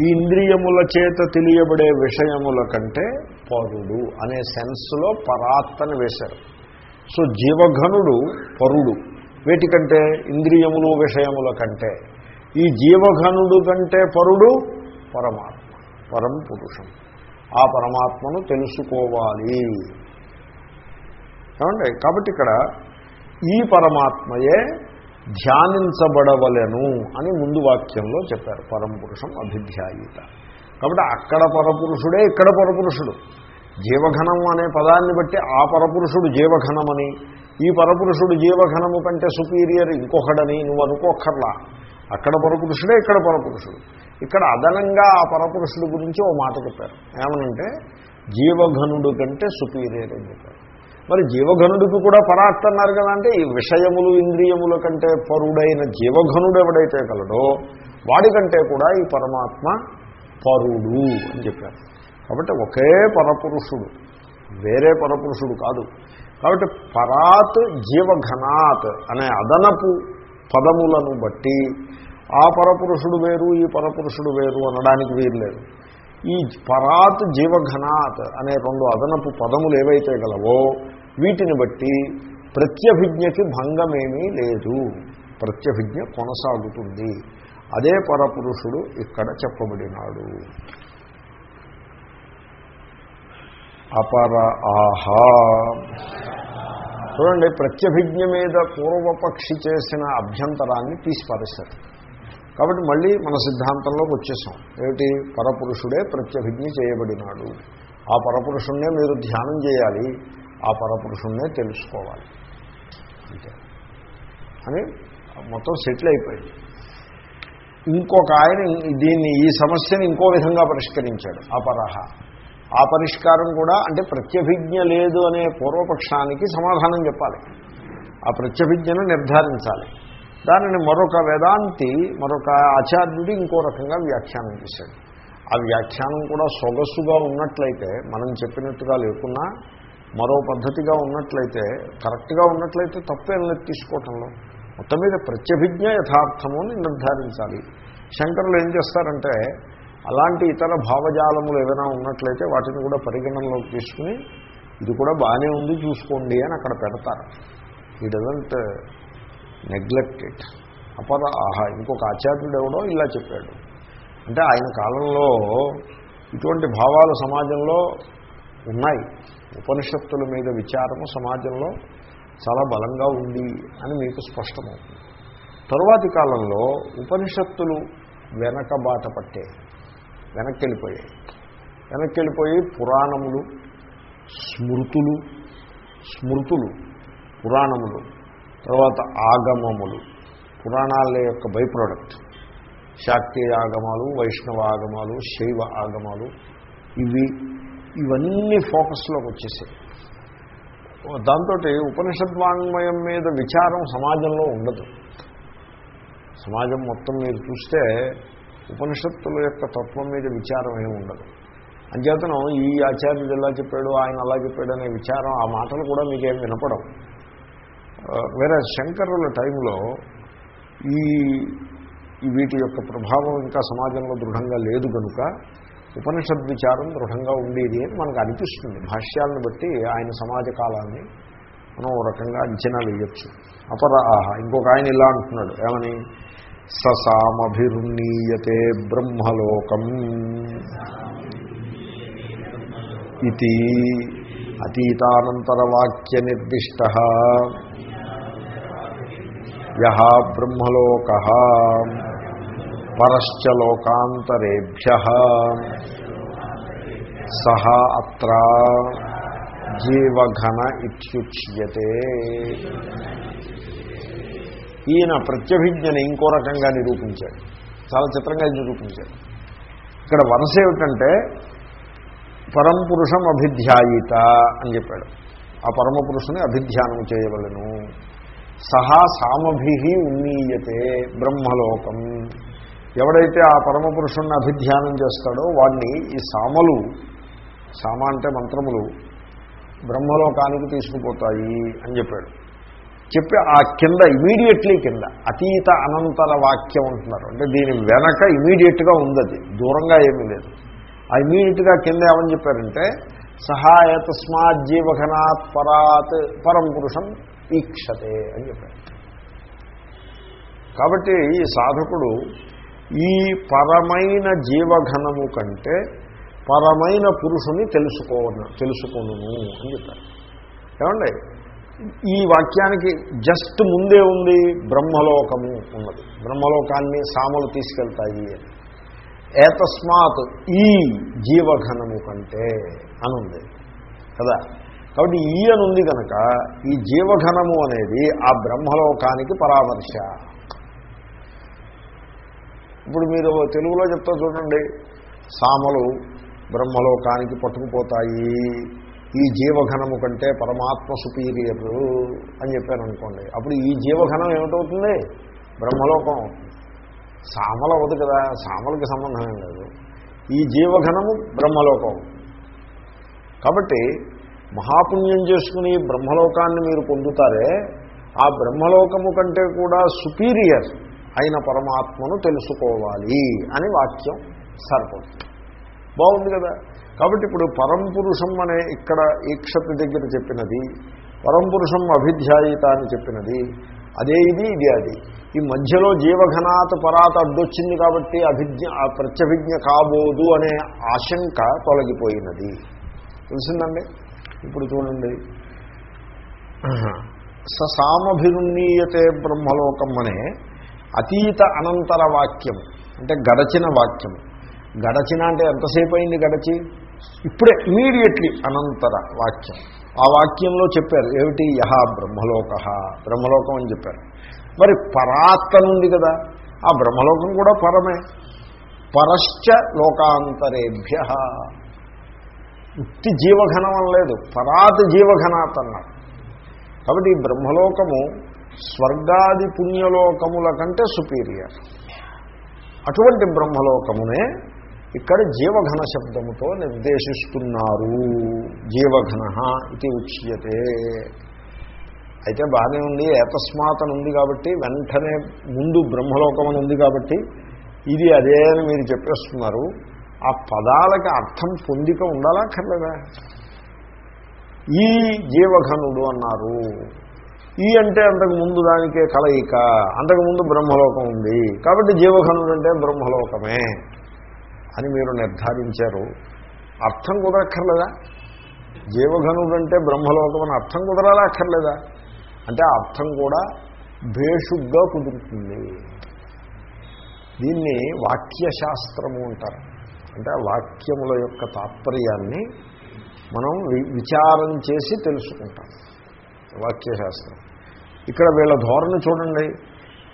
ఈ ఇంద్రియముల చేత తెలియబడే విషయముల కంటే పరుడు అనే సెన్స్లో పరాత్తని వేశారు. సో జీవఘనుడు పరుడు. వేటికంటే? ఇంద్రియములు విషయముల కంటే. ఈ జీవఘనుడు కంటే పరుడు పరమాత్మ పరం పురుషం. ఆ పరమాత్మను తెలుసుకోవాలి. ఏమండి? కాబట్టి ఇక్కడ ఈ పరమాత్మయే ధ్యానించబడవలెను అని ముందు వాక్యంలో చెప్పారు పరమపురుషం అభిధ్యాయిత. కాబట్టి అక్కడ పరపురుషుడే ఇక్కడ పరపురుషుడు. జీవఘనం అనే పదాన్ని బట్టి ఆ పరపురుషుడు జీవఘనమని ఈ పరపురుషుడు జీవఘనము కంటే సుపీరియర్ ఇంకొకడని నువ్వు అనుకోకర్లా అక్కడ పరపురుషుడే ఇక్కడ పరపురుషుడు. ఇక్కడ అదనంగా ఆ పరపురుషుడు గురించి ఓ మాట చెప్పారు. ఏమనంటే జీవఘనుడు కంటే సుపీరియర్ అని చెప్పారు. మరి జీవఘనుడికి కూడా పరాక్త అన్నారు కదా అంటే ఈ విషయములు ఇంద్రియముల కంటే పరుడైన జీవఘనుడు ఎవడైతే కలడో వాడికంటే కూడా ఈ పరమాత్మ పరుడు అని చెప్పారు. కాబట్టి ఒకే పరపురుషుడు వేరే పరపురుషుడు కాదు. కాబట్టి పరాత్ జీవఘనాత్ అనే అదనపు పదములను బట్టి ఆ పరపురుషుడు వేరు ఈ పరపురుషుడు వేరు అనడానికి వీర్లేదు ఈ పరాత్ జీవఘనాత్ అనే రెండు అదనపు పదములు ఏవైతే గలవో వీటిని బట్టి ప్రత్యభిజ్ఞకి భంగమేమీ లేదు. ప్రత్యభిజ్ఞ కొనసాగుతుంది. అదే పరపురుషుడు ఇక్కడ చెప్పబడినాడు. అపర ఆహా. చూడండి ప్రత్యభిజ్ఞ మీద పూర్వపక్షి చేసిన అభ్యంతరాన్ని తీసిపారేశారు. కాబట్టి మళ్ళీ మన సిద్ధాంతంలోకి వచ్చేసాం. ఏమిటి? పరపురుషుడే ప్రత్యభిజ్ఞ చేయబడినాడు. ఆ పరపురుషుణ్ణే మీరు ధ్యానం చేయాలి. ఆ పరపురుషుణ్ణే తెలుసుకోవాలి. అంతే. అని మొత్తం సెటిల్ అయిపోయింది. ఇంకొక ఆయన దీన్ని ఈ సమస్యను ఇంకో విధంగా పరిష్కరించాడు. అపరహ. ఆ పరిష్కారం కూడా అంటే ప్రత్యభిజ్ఞ లేదు అనే పూర్వపక్షానికి సమాధానం చెప్పాలి. ఆ ప్రత్యభిజ్ఞను నిర్ధారించాలి. దానిని మరొక వేదాంతి మరొక ఆచార్యుడు ఇంకో రకంగా వ్యాఖ్యానం చేశాడు. ఆ వ్యాఖ్యానం కూడా సొగసుగా ఉన్నట్లయితే మనం చెప్పినట్టుగా లేకున్నా మరో పద్ధతిగా ఉన్నట్లయితే కరెక్ట్గా ఉన్నట్లయితే తప్పేం లేదు తీసుకోవటంలో. మొత్తం మీద ప్రత్యభిజ్ఞ యథార్థము అని నిర్ధారించాలి. శంకరులు ఏం చేస్తారంటే అలాంటి ఇతర భావజాలములు ఏదైనా ఉన్నట్లయితే వాటిని కూడా పరిగణనలోకి తీసుకుని ఇది కూడా బాగానే ఉంది చూసుకోండి అని అక్కడ పెడతారు. ఈ డజంట్ నెగ్లెక్ట్ ఇట్ అపర ఆహా ఇంకొక ఆచార్యుడు ఎవడో ఇలా చెప్పాడు. అంటే ఆయన కాలంలో ఇటువంటి భావాలు సమాజంలో ఉన్నాయి. ఉపనిషత్తుల మీద విచారము సమాజంలో చాలా బలంగా ఉంది అని మీకు స్పష్టమవుతుంది. తరువాతి కాలంలో ఉపనిషత్తులు వెనక బాట పట్టే వెనక్కి వెళ్ళిపోయాయి వెనక్కి వెళ్ళిపోయి పురాణములు స్మృతులు స్మృతులు పురాణములు. తర్వాత ఆగమములు. పురాణాల యొక్క బై ప్రోడక్ట్ శాక్తీయ ఆగమాలు వైష్ణవ ఆగమాలు శైవ ఆగమాలు ఇవి ఇవన్నీ ఫోకస్లోకి వచ్చేసాయి. దాంతో ఉపనిషద్వాంగ్మయం మీద విచారం సమాజంలో ఉండదు. సమాజం మొత్తం మీరు చూస్తే ఉపనిషత్తుల యొక్క తత్వం మీద విచారం ఏమి ఉండదు. అంచేతనం ఈ ఆచార్యుడు ఎలా చెప్పాడు ఆయన అలా చెప్పాడు అనే విచారం ఆ మాటలు కూడా మీకేం వినపడవు. వేరే శంకరుల టైంలో ఈ వీటి యొక్క ప్రభావం ఇంకా సమాజంలో దృఢంగా లేదు కనుక ఉపనిషద్ విచారం దృఢంగా ఉండేది అని మనకు అనిపిస్తుంది. భాష్యాలను బట్టి ఆయన సమాజ కాలాన్ని మనం ఓ రకంగా అంచనా వేయచ్చు. అపర ఇంకొక ఆయన ఇలా అంటున్నాడు. ఏమని? ససామభిరుణీయతే బ్రహ్మలోకం. ఇది అతీతానంతరవాక్య నిర్దిష్ట. యహ బ్రహ్మలోక పరశ్చ లోకాంతరేభ్య సహ అత్ర జీవఘన ఇత్యుచ్యతే ఈయన ప్రత్యభిజ్ఞని ఇంకో రకంగా నిరూపించాడు. చాలా చిత్రంగా నిరూపించాడు. ఇక్కడ వరుస ఏమిటంటే పరంపురుషం అభిధ్యాయిత అని చెప్పాడు. ఆ పరమపురుషుని అభిధ్యానం చేయవలను. సహా సామభి ఉన్నీయతే బ్రహ్మలోకం. ఎవడైతే ఆ పరమపురుషుణ్ణి అభిధ్యానం చేస్తాడో వాడిని ఈ సామలు సామ అంటే మంత్రములు బ్రహ్మలోకానికి తీసుకుపోతాయి అని చెప్పాడు. చెప్పి ఆ కింద ఇమీడియట్లీ కింద అతీత అనంతర వాక్యం అంటున్నారు. అంటే దీని వెనక ఇమీడియట్గా ఉంది దూరంగా ఏమీ లేదు. ఆ ఇమీడియట్గా కింద ఏమని చెప్పారంటే సహాయ తస్మాత్ జీవఘనాత్ పరాత్ పరం పురుషం ఈక్షతే అని చెప్పారు. కాబట్టి ఈ సాధకుడు ఈ పరమైన జీవఘనము కంటే పరమైన పురుషుని తెలుసుకోను తెలుసుకొను అని చెప్పారు. ఏమండి? ఈ వాక్యానికి జస్ట్ ముందే ఉంది బ్రహ్మలోకము ఉన్నది. బ్రహ్మలోకాన్ని సామలు తీసుకెళ్తాయి అని. ఏతస్మాత్ ఈ జీవఘనము కంటే అని ఉంది కదా? కాబట్టి ఈ అని ఉంది కనుక ఈ జీవఘనము అనేది ఆ బ్రహ్మలోకానికి పరామర్శ. ఇప్పుడు మీరు తెలుగులో చెప్తా చూడండి సామలు బ్రహ్మలోకానికి పట్టుకుపోతాయి ఈ జీవఘనము కంటే పరమాత్మ సుపీరియర్ అని చెప్పారనుకోండి అప్పుడు ఈ జీవఘనం ఏమిటవుతుంది? బ్రహ్మలోకం సామల అవదు కదా సామలకి సంబంధం లేదు. ఈ జీవఘనము బ్రహ్మలోకం. కాబట్టి మహాపుణ్యం చేసుకుని బ్రహ్మలోకాన్ని మీరు పొందుతారే ఆ బ్రహ్మలోకము కంటే కూడా సుపీరియర్ అయిన పరమాత్మను తెలుసుకోవాలి అని వాక్యం సరిపోతుంది. బాగుంది కదా? కాబట్టి ఇప్పుడు పరంపురుషం అనే ఇక్కడ ఈక్షత దగ్గర చెప్పినది పరంపురుషం అభిధ్యాయిత అని చెప్పినది అదే ఇది ఇది అది. ఈ మధ్యలో జీవఘనాత్ పరాత అడ్డొచ్చింది కాబట్టి అభిజ్ఞ ప్రత్యభిజ్ఞ కాబోదు అనే ఆశంక తొలగిపోయినది. తెలిసిందండి? ఇప్పుడు చూడండి. ససామభిరున్నీయతే బ్రహ్మలోకం అనే అతీత అనంతర వాక్యం అంటే గడచిన వాక్యం. గడచిన అంటే ఎంతసేపు అయింది గడచి? ఇప్పుడే ఇమీడియట్లీ అనంతర వాక్యం. ఆ వాక్యంలో చెప్పారు ఏమిటి? యహ బ్రహ్మలోక. బ్రహ్మలోకం అని చెప్పారు. మరి పరాత్తనుంది కదా? ఆ బ్రహ్మలోకం కూడా పరమే. పరశ్చ లోకాంతరేభ్య. ఉత్తి జీవఘనం అనలేదు పరాత్ జీవఘనాత్ అన్నారు కాబట్టి ఈ బ్రహ్మలోకము స్వర్గాది పుణ్యలోకముల కంటే సుపీరియర్. అటువంటి బ్రహ్మలోకమునే ఇక్కడ జీవఘన శబ్దముతో నిర్దేశిస్తున్నారు. జీవఘన ఇది ఉచ్యతే. అయితే బాగానే ఉంది ఏతస్మాత్ అని ఉంది కాబట్టి వెంటనే ముందు బ్రహ్మలోకం అని ఉంది కాబట్టి ఇది అదే అని మీరు చెప్పేస్తున్నారు. ఆ పదాలకి అర్థం పొందిక ఉండాలా కర్లేదా ఈ జీవఘనుడు అన్నారు. ఈ అంటే అంతకు ముందు దానికే కలయిక అంతకు ముందు బ్రహ్మలోకం ఉంది. కాబట్టి జీవఘనుడు అంటే బ్రహ్మలోకమే అని మీరు నిర్ధారించారు. అర్థం కుదరక్కర్లేదా? జీవఘనుడు అంటే బ్రహ్మలోకం అని అర్థం కుదరాలా అక్కర్లేదా అంటే అర్థం కూడా భేషుగ్గా కుదురుతుంది. దీన్ని వాక్యశాస్త్రము అంటారు. అంటే ఆ వాక్యముల యొక్క తాత్పర్యాన్ని మనం వి- విచారం చేసి తెలుసుకుంటాం. వాక్యశాస్త్రం. ఇక్కడ వీళ్ళ ధోరణి చూడండి.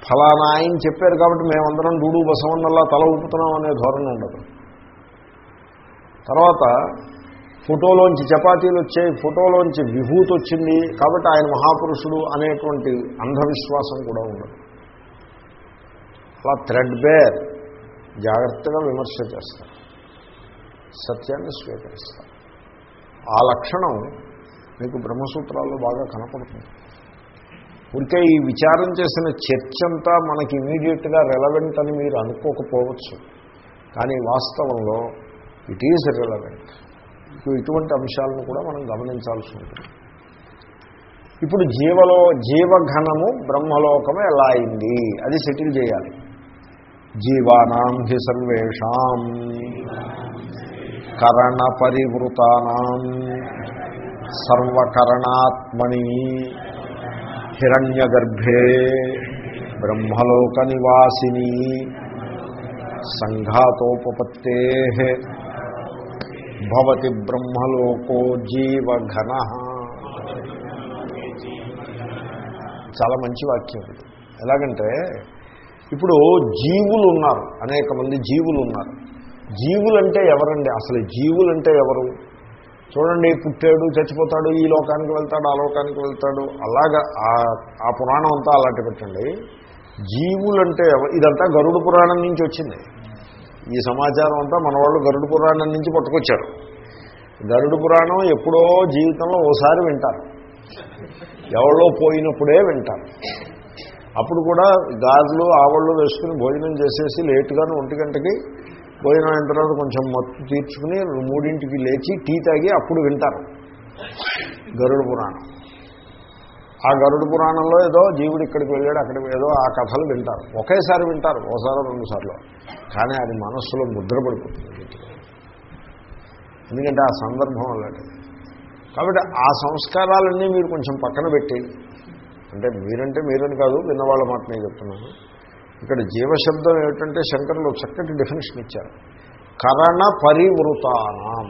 ఫలానా ఆయన చెప్పారు కాబట్టి మేమందరం డూడు బసవన్నల్లా తల ఊపుతున్నాం అనే ధోరణి ఉండదు. తర్వాత ఫోటోలోంచి చపాతీలు వచ్చాయి ఫోటోలోంచి విభూతి వచ్చింది కాబట్టి ఆయన మహాపురుషుడు అనేటువంటి అంధవిశ్వాసం కూడా ఉండదు. అలా థ్రెడ్ బేర్ జాగ్రత్తగా విమర్శ చేస్తారు. సత్యాన్ని స్వీకరిస్తారు ఆ లక్షణం మీకు బ్రహ్మసూత్రాల్లో బాగా కనపడుతుంది. ఇంకా ఈ విచారం చేసిన చర్చంతా మనకి ఇమీడియట్గా రెలవెంట్ అని మీరు అనుకోకపోవచ్చు. కానీ వాస్తవంలో ఇట్ ఈజ్ రిలవెంట్ ఇటువంటి అంశాలను కూడా మనం గమనించాల్సి ఉంటుంది. ఇప్పుడు జీవలో జీవఘనము బ్రహ్మలోకము ఎలా అయింది? అది సెటిల్ చేయాలి. జీవానాం హి సర్వేషాం. కరణ పరివృతానాం సర్వకరణాత్మని హిరణ్యగర్భే బ్రహ్మలోక నివాసిని సంఘాతోపపత్తే. భవతి బ్రహ్మలోకో జీవఘన. చాలా మంచి వాక్యం ఇది. ఎలాగంటే ఇప్పుడు జీవులు ఉన్నారు అనేక మంది జీవులు ఉన్నారు జీవులంటే ఎవరండి? అసలు జీవులంటే ఎవరు? చూడండి పుట్టాడు చచ్చిపోతాడు ఈ లోకానికి వెళ్తాడు ఆ లోకానికి వెళ్తాడు. అలాగా ఆ- పురాణం అంతా అలాంటి పెట్టండి. జీవులంటే ఇదంతా గరుడు పురాణం నుంచి వచ్చింది. ఈ సమాచారం అంతా మన వాళ్ళు గరుడు పురాణం నుంచి పట్టుకొచ్చారు. గరుడు పురాణం ఎప్పుడో జీవితంలో ఓసారి వింటారు. ఎవరో పోయినప్పుడే వింటారు. అప్పుడు కూడా గాజులు ఆవళ్ళు వేసుకుని భోజనం చేసేసి లేటుగాను ఒంటి గంటకి భోజనం అయిన తర్వాత కొంచెం మత్తు తీర్చుకుని మూడింటికి లేచి టీ తాగి అప్పుడు వింటారు. గరుడ పురాణం. ఆ గరుడ పురాణంలో ఏదో జీవుడు ఇక్కడికి వెళ్ళాడు అక్కడికి ఏదో ఆ కథలు వింటారు. ఒకేసారి వింటారు ఒకసారి రెండుసార్లు. కానీ అది మనస్సులో ముద్రపడిపోతుంది ఎందుకంటే ఆ సందర్భం అలాంటిది. కాబట్టి ఆ సంస్కారాలన్నీ మీరు కొంచెం పక్కన పెట్టి అంటే మీరంటే మీరని కాదు విన్నవాళ్ళ మాట నేను చెప్తున్నాను. ఇక్కడ జీవశబ్దం ఏమిటంటే శంకరులు చక్కటి డెఫినేషన్ ఇచ్చారు. కరణ పరివృతానం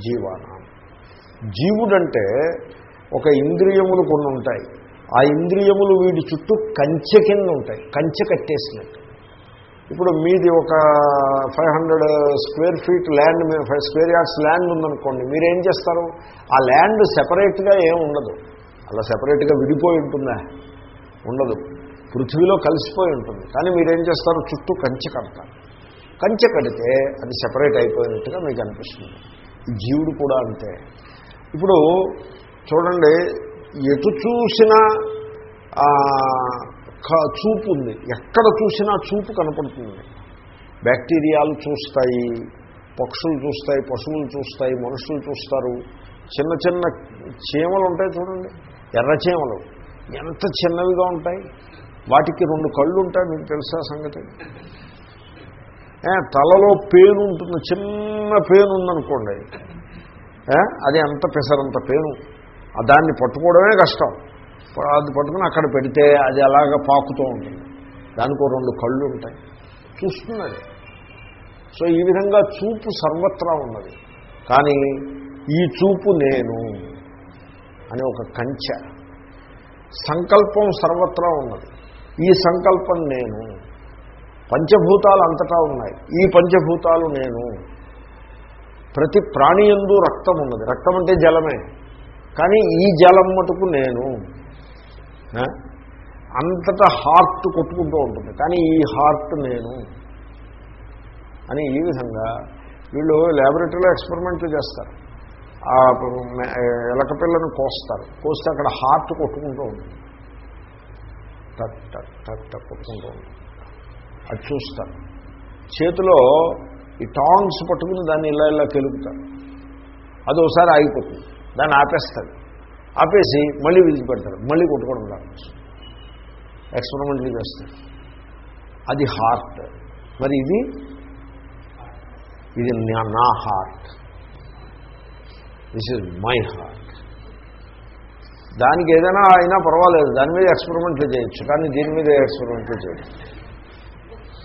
జీవానాం. జీవుడంటే ఒక ఇంద్రియములు కొన్ని ఉంటాయి. ఆ ఇంద్రియములు వీడి చుట్టూ కంచె కింద ఉంటాయి కంచె కట్టేసినట్టు. ఇప్పుడు మీది ఒక five hundred square feet land మీద ఫైవ్ స్క్వేర్ యార్డ్స్ ల్యాండ్ ఉందనుకోండి మీరేం చేస్తారు? ఆ ల్యాండ్ సెపరేట్గా ఏం ఉండదు. అలా సెపరేట్గా విడిపోయి ఉంటుందా? ఉండదు. పృథ్వీలో కలిసిపోయి ఉంటుంది. కానీ మీరేం చేస్తారు? చుట్టూ కంచె కడతారు. కంచె కడితే అది సెపరేట్ అయిపోయినట్టుగా మీకు అనిపిస్తుంది. జీవుడు కూడా అంతే. ఇప్పుడు చూడండి ఎటు చూసినా చూపు ఉంది. ఎక్కడ చూసినా చూపు కనపడుతుంది. బ్యాక్టీరియాలు చూస్తాయి పక్షులు చూస్తాయి పశువులు చూస్తాయి మనుషులు చూస్తారు. చిన్న చిన్న చీమలు ఉంటాయి చూడండి. ఎర్ర చీమలు. ఎంత చిన్నవిగా ఉంటాయి? వాటికి రెండు కళ్ళు ఉంటాయి మీకు తెలుసా సంగతి? తలలో పేను ఉంటుంది చిన్న పేను ఉందనుకోండి. అది అంత పెసరంత పేను? దాన్ని పట్టుకోవడమే కష్టం. అది పట్టుకుని అక్కడ పెడితే అది అలాగ పాకుతూ ఉంటుంది. దానికి రెండు కళ్ళు ఉంటాయి చూస్తున్నది. సో ఈ విధంగా చూపు సర్వత్రా ఉన్నది. కానీ ఈ చూపు నేను అని ఒక కంచె. సంకల్పం సర్వత్రా ఉన్నది. ఈ సంకల్పం నేను. పంచభూతాలు అంతటా ఉన్నాయి. ఈ పంచభూతాలు నేను. ప్రతి ప్రాణి ఎందు రక్తం ఉన్నది. రక్తం అంటే జలమే. కానీ ఈ జలం మటుకు నేను. అంతటా హార్ట్ కొట్టుకుంటూ ఉంటుంది. కానీ ఈ హార్ట్ నేను. అని ఈ విధంగా వీళ్ళు ల్యాబొరేటరీలో ఎక్స్పెరిమెంట్లు చేస్తారు. ఆ ఎలక పిల్లను కోస్తారు. కోస్తే అక్కడ హార్ట్ కొట్టుకుంటూ ఉంటుంది. టక్ టక్ టక్ టక్ కొట్టుకుంటూ అది చూస్తారు. చేతిలో ఈ టాంగ్స్ పట్టుకుని దాన్ని ఇలా ఇలా కెలుపుతారు. అది ఒకసారి ఆగిపోతుంది. దాన్ని ఆపేస్తారు. ఆపేసి మళ్ళీ విడిచిపెడతారు మళ్ళీ కొట్టుకోవడం ప్రారంభిస్తారు. ఎక్స్పెరిమెంట్లు చేస్తారు. అది హార్ట్ మరి ఇది? ఇది నా- నా heart this is my heart దానికి ఏదైనా అయినా పర్వాలేదు. దాని మీద ఎక్స్పెరిమెంట్లు చేయొచ్చు. కానీ దీని మీద ఎక్స్పెరిమెంట్లు చేయొచ్చు.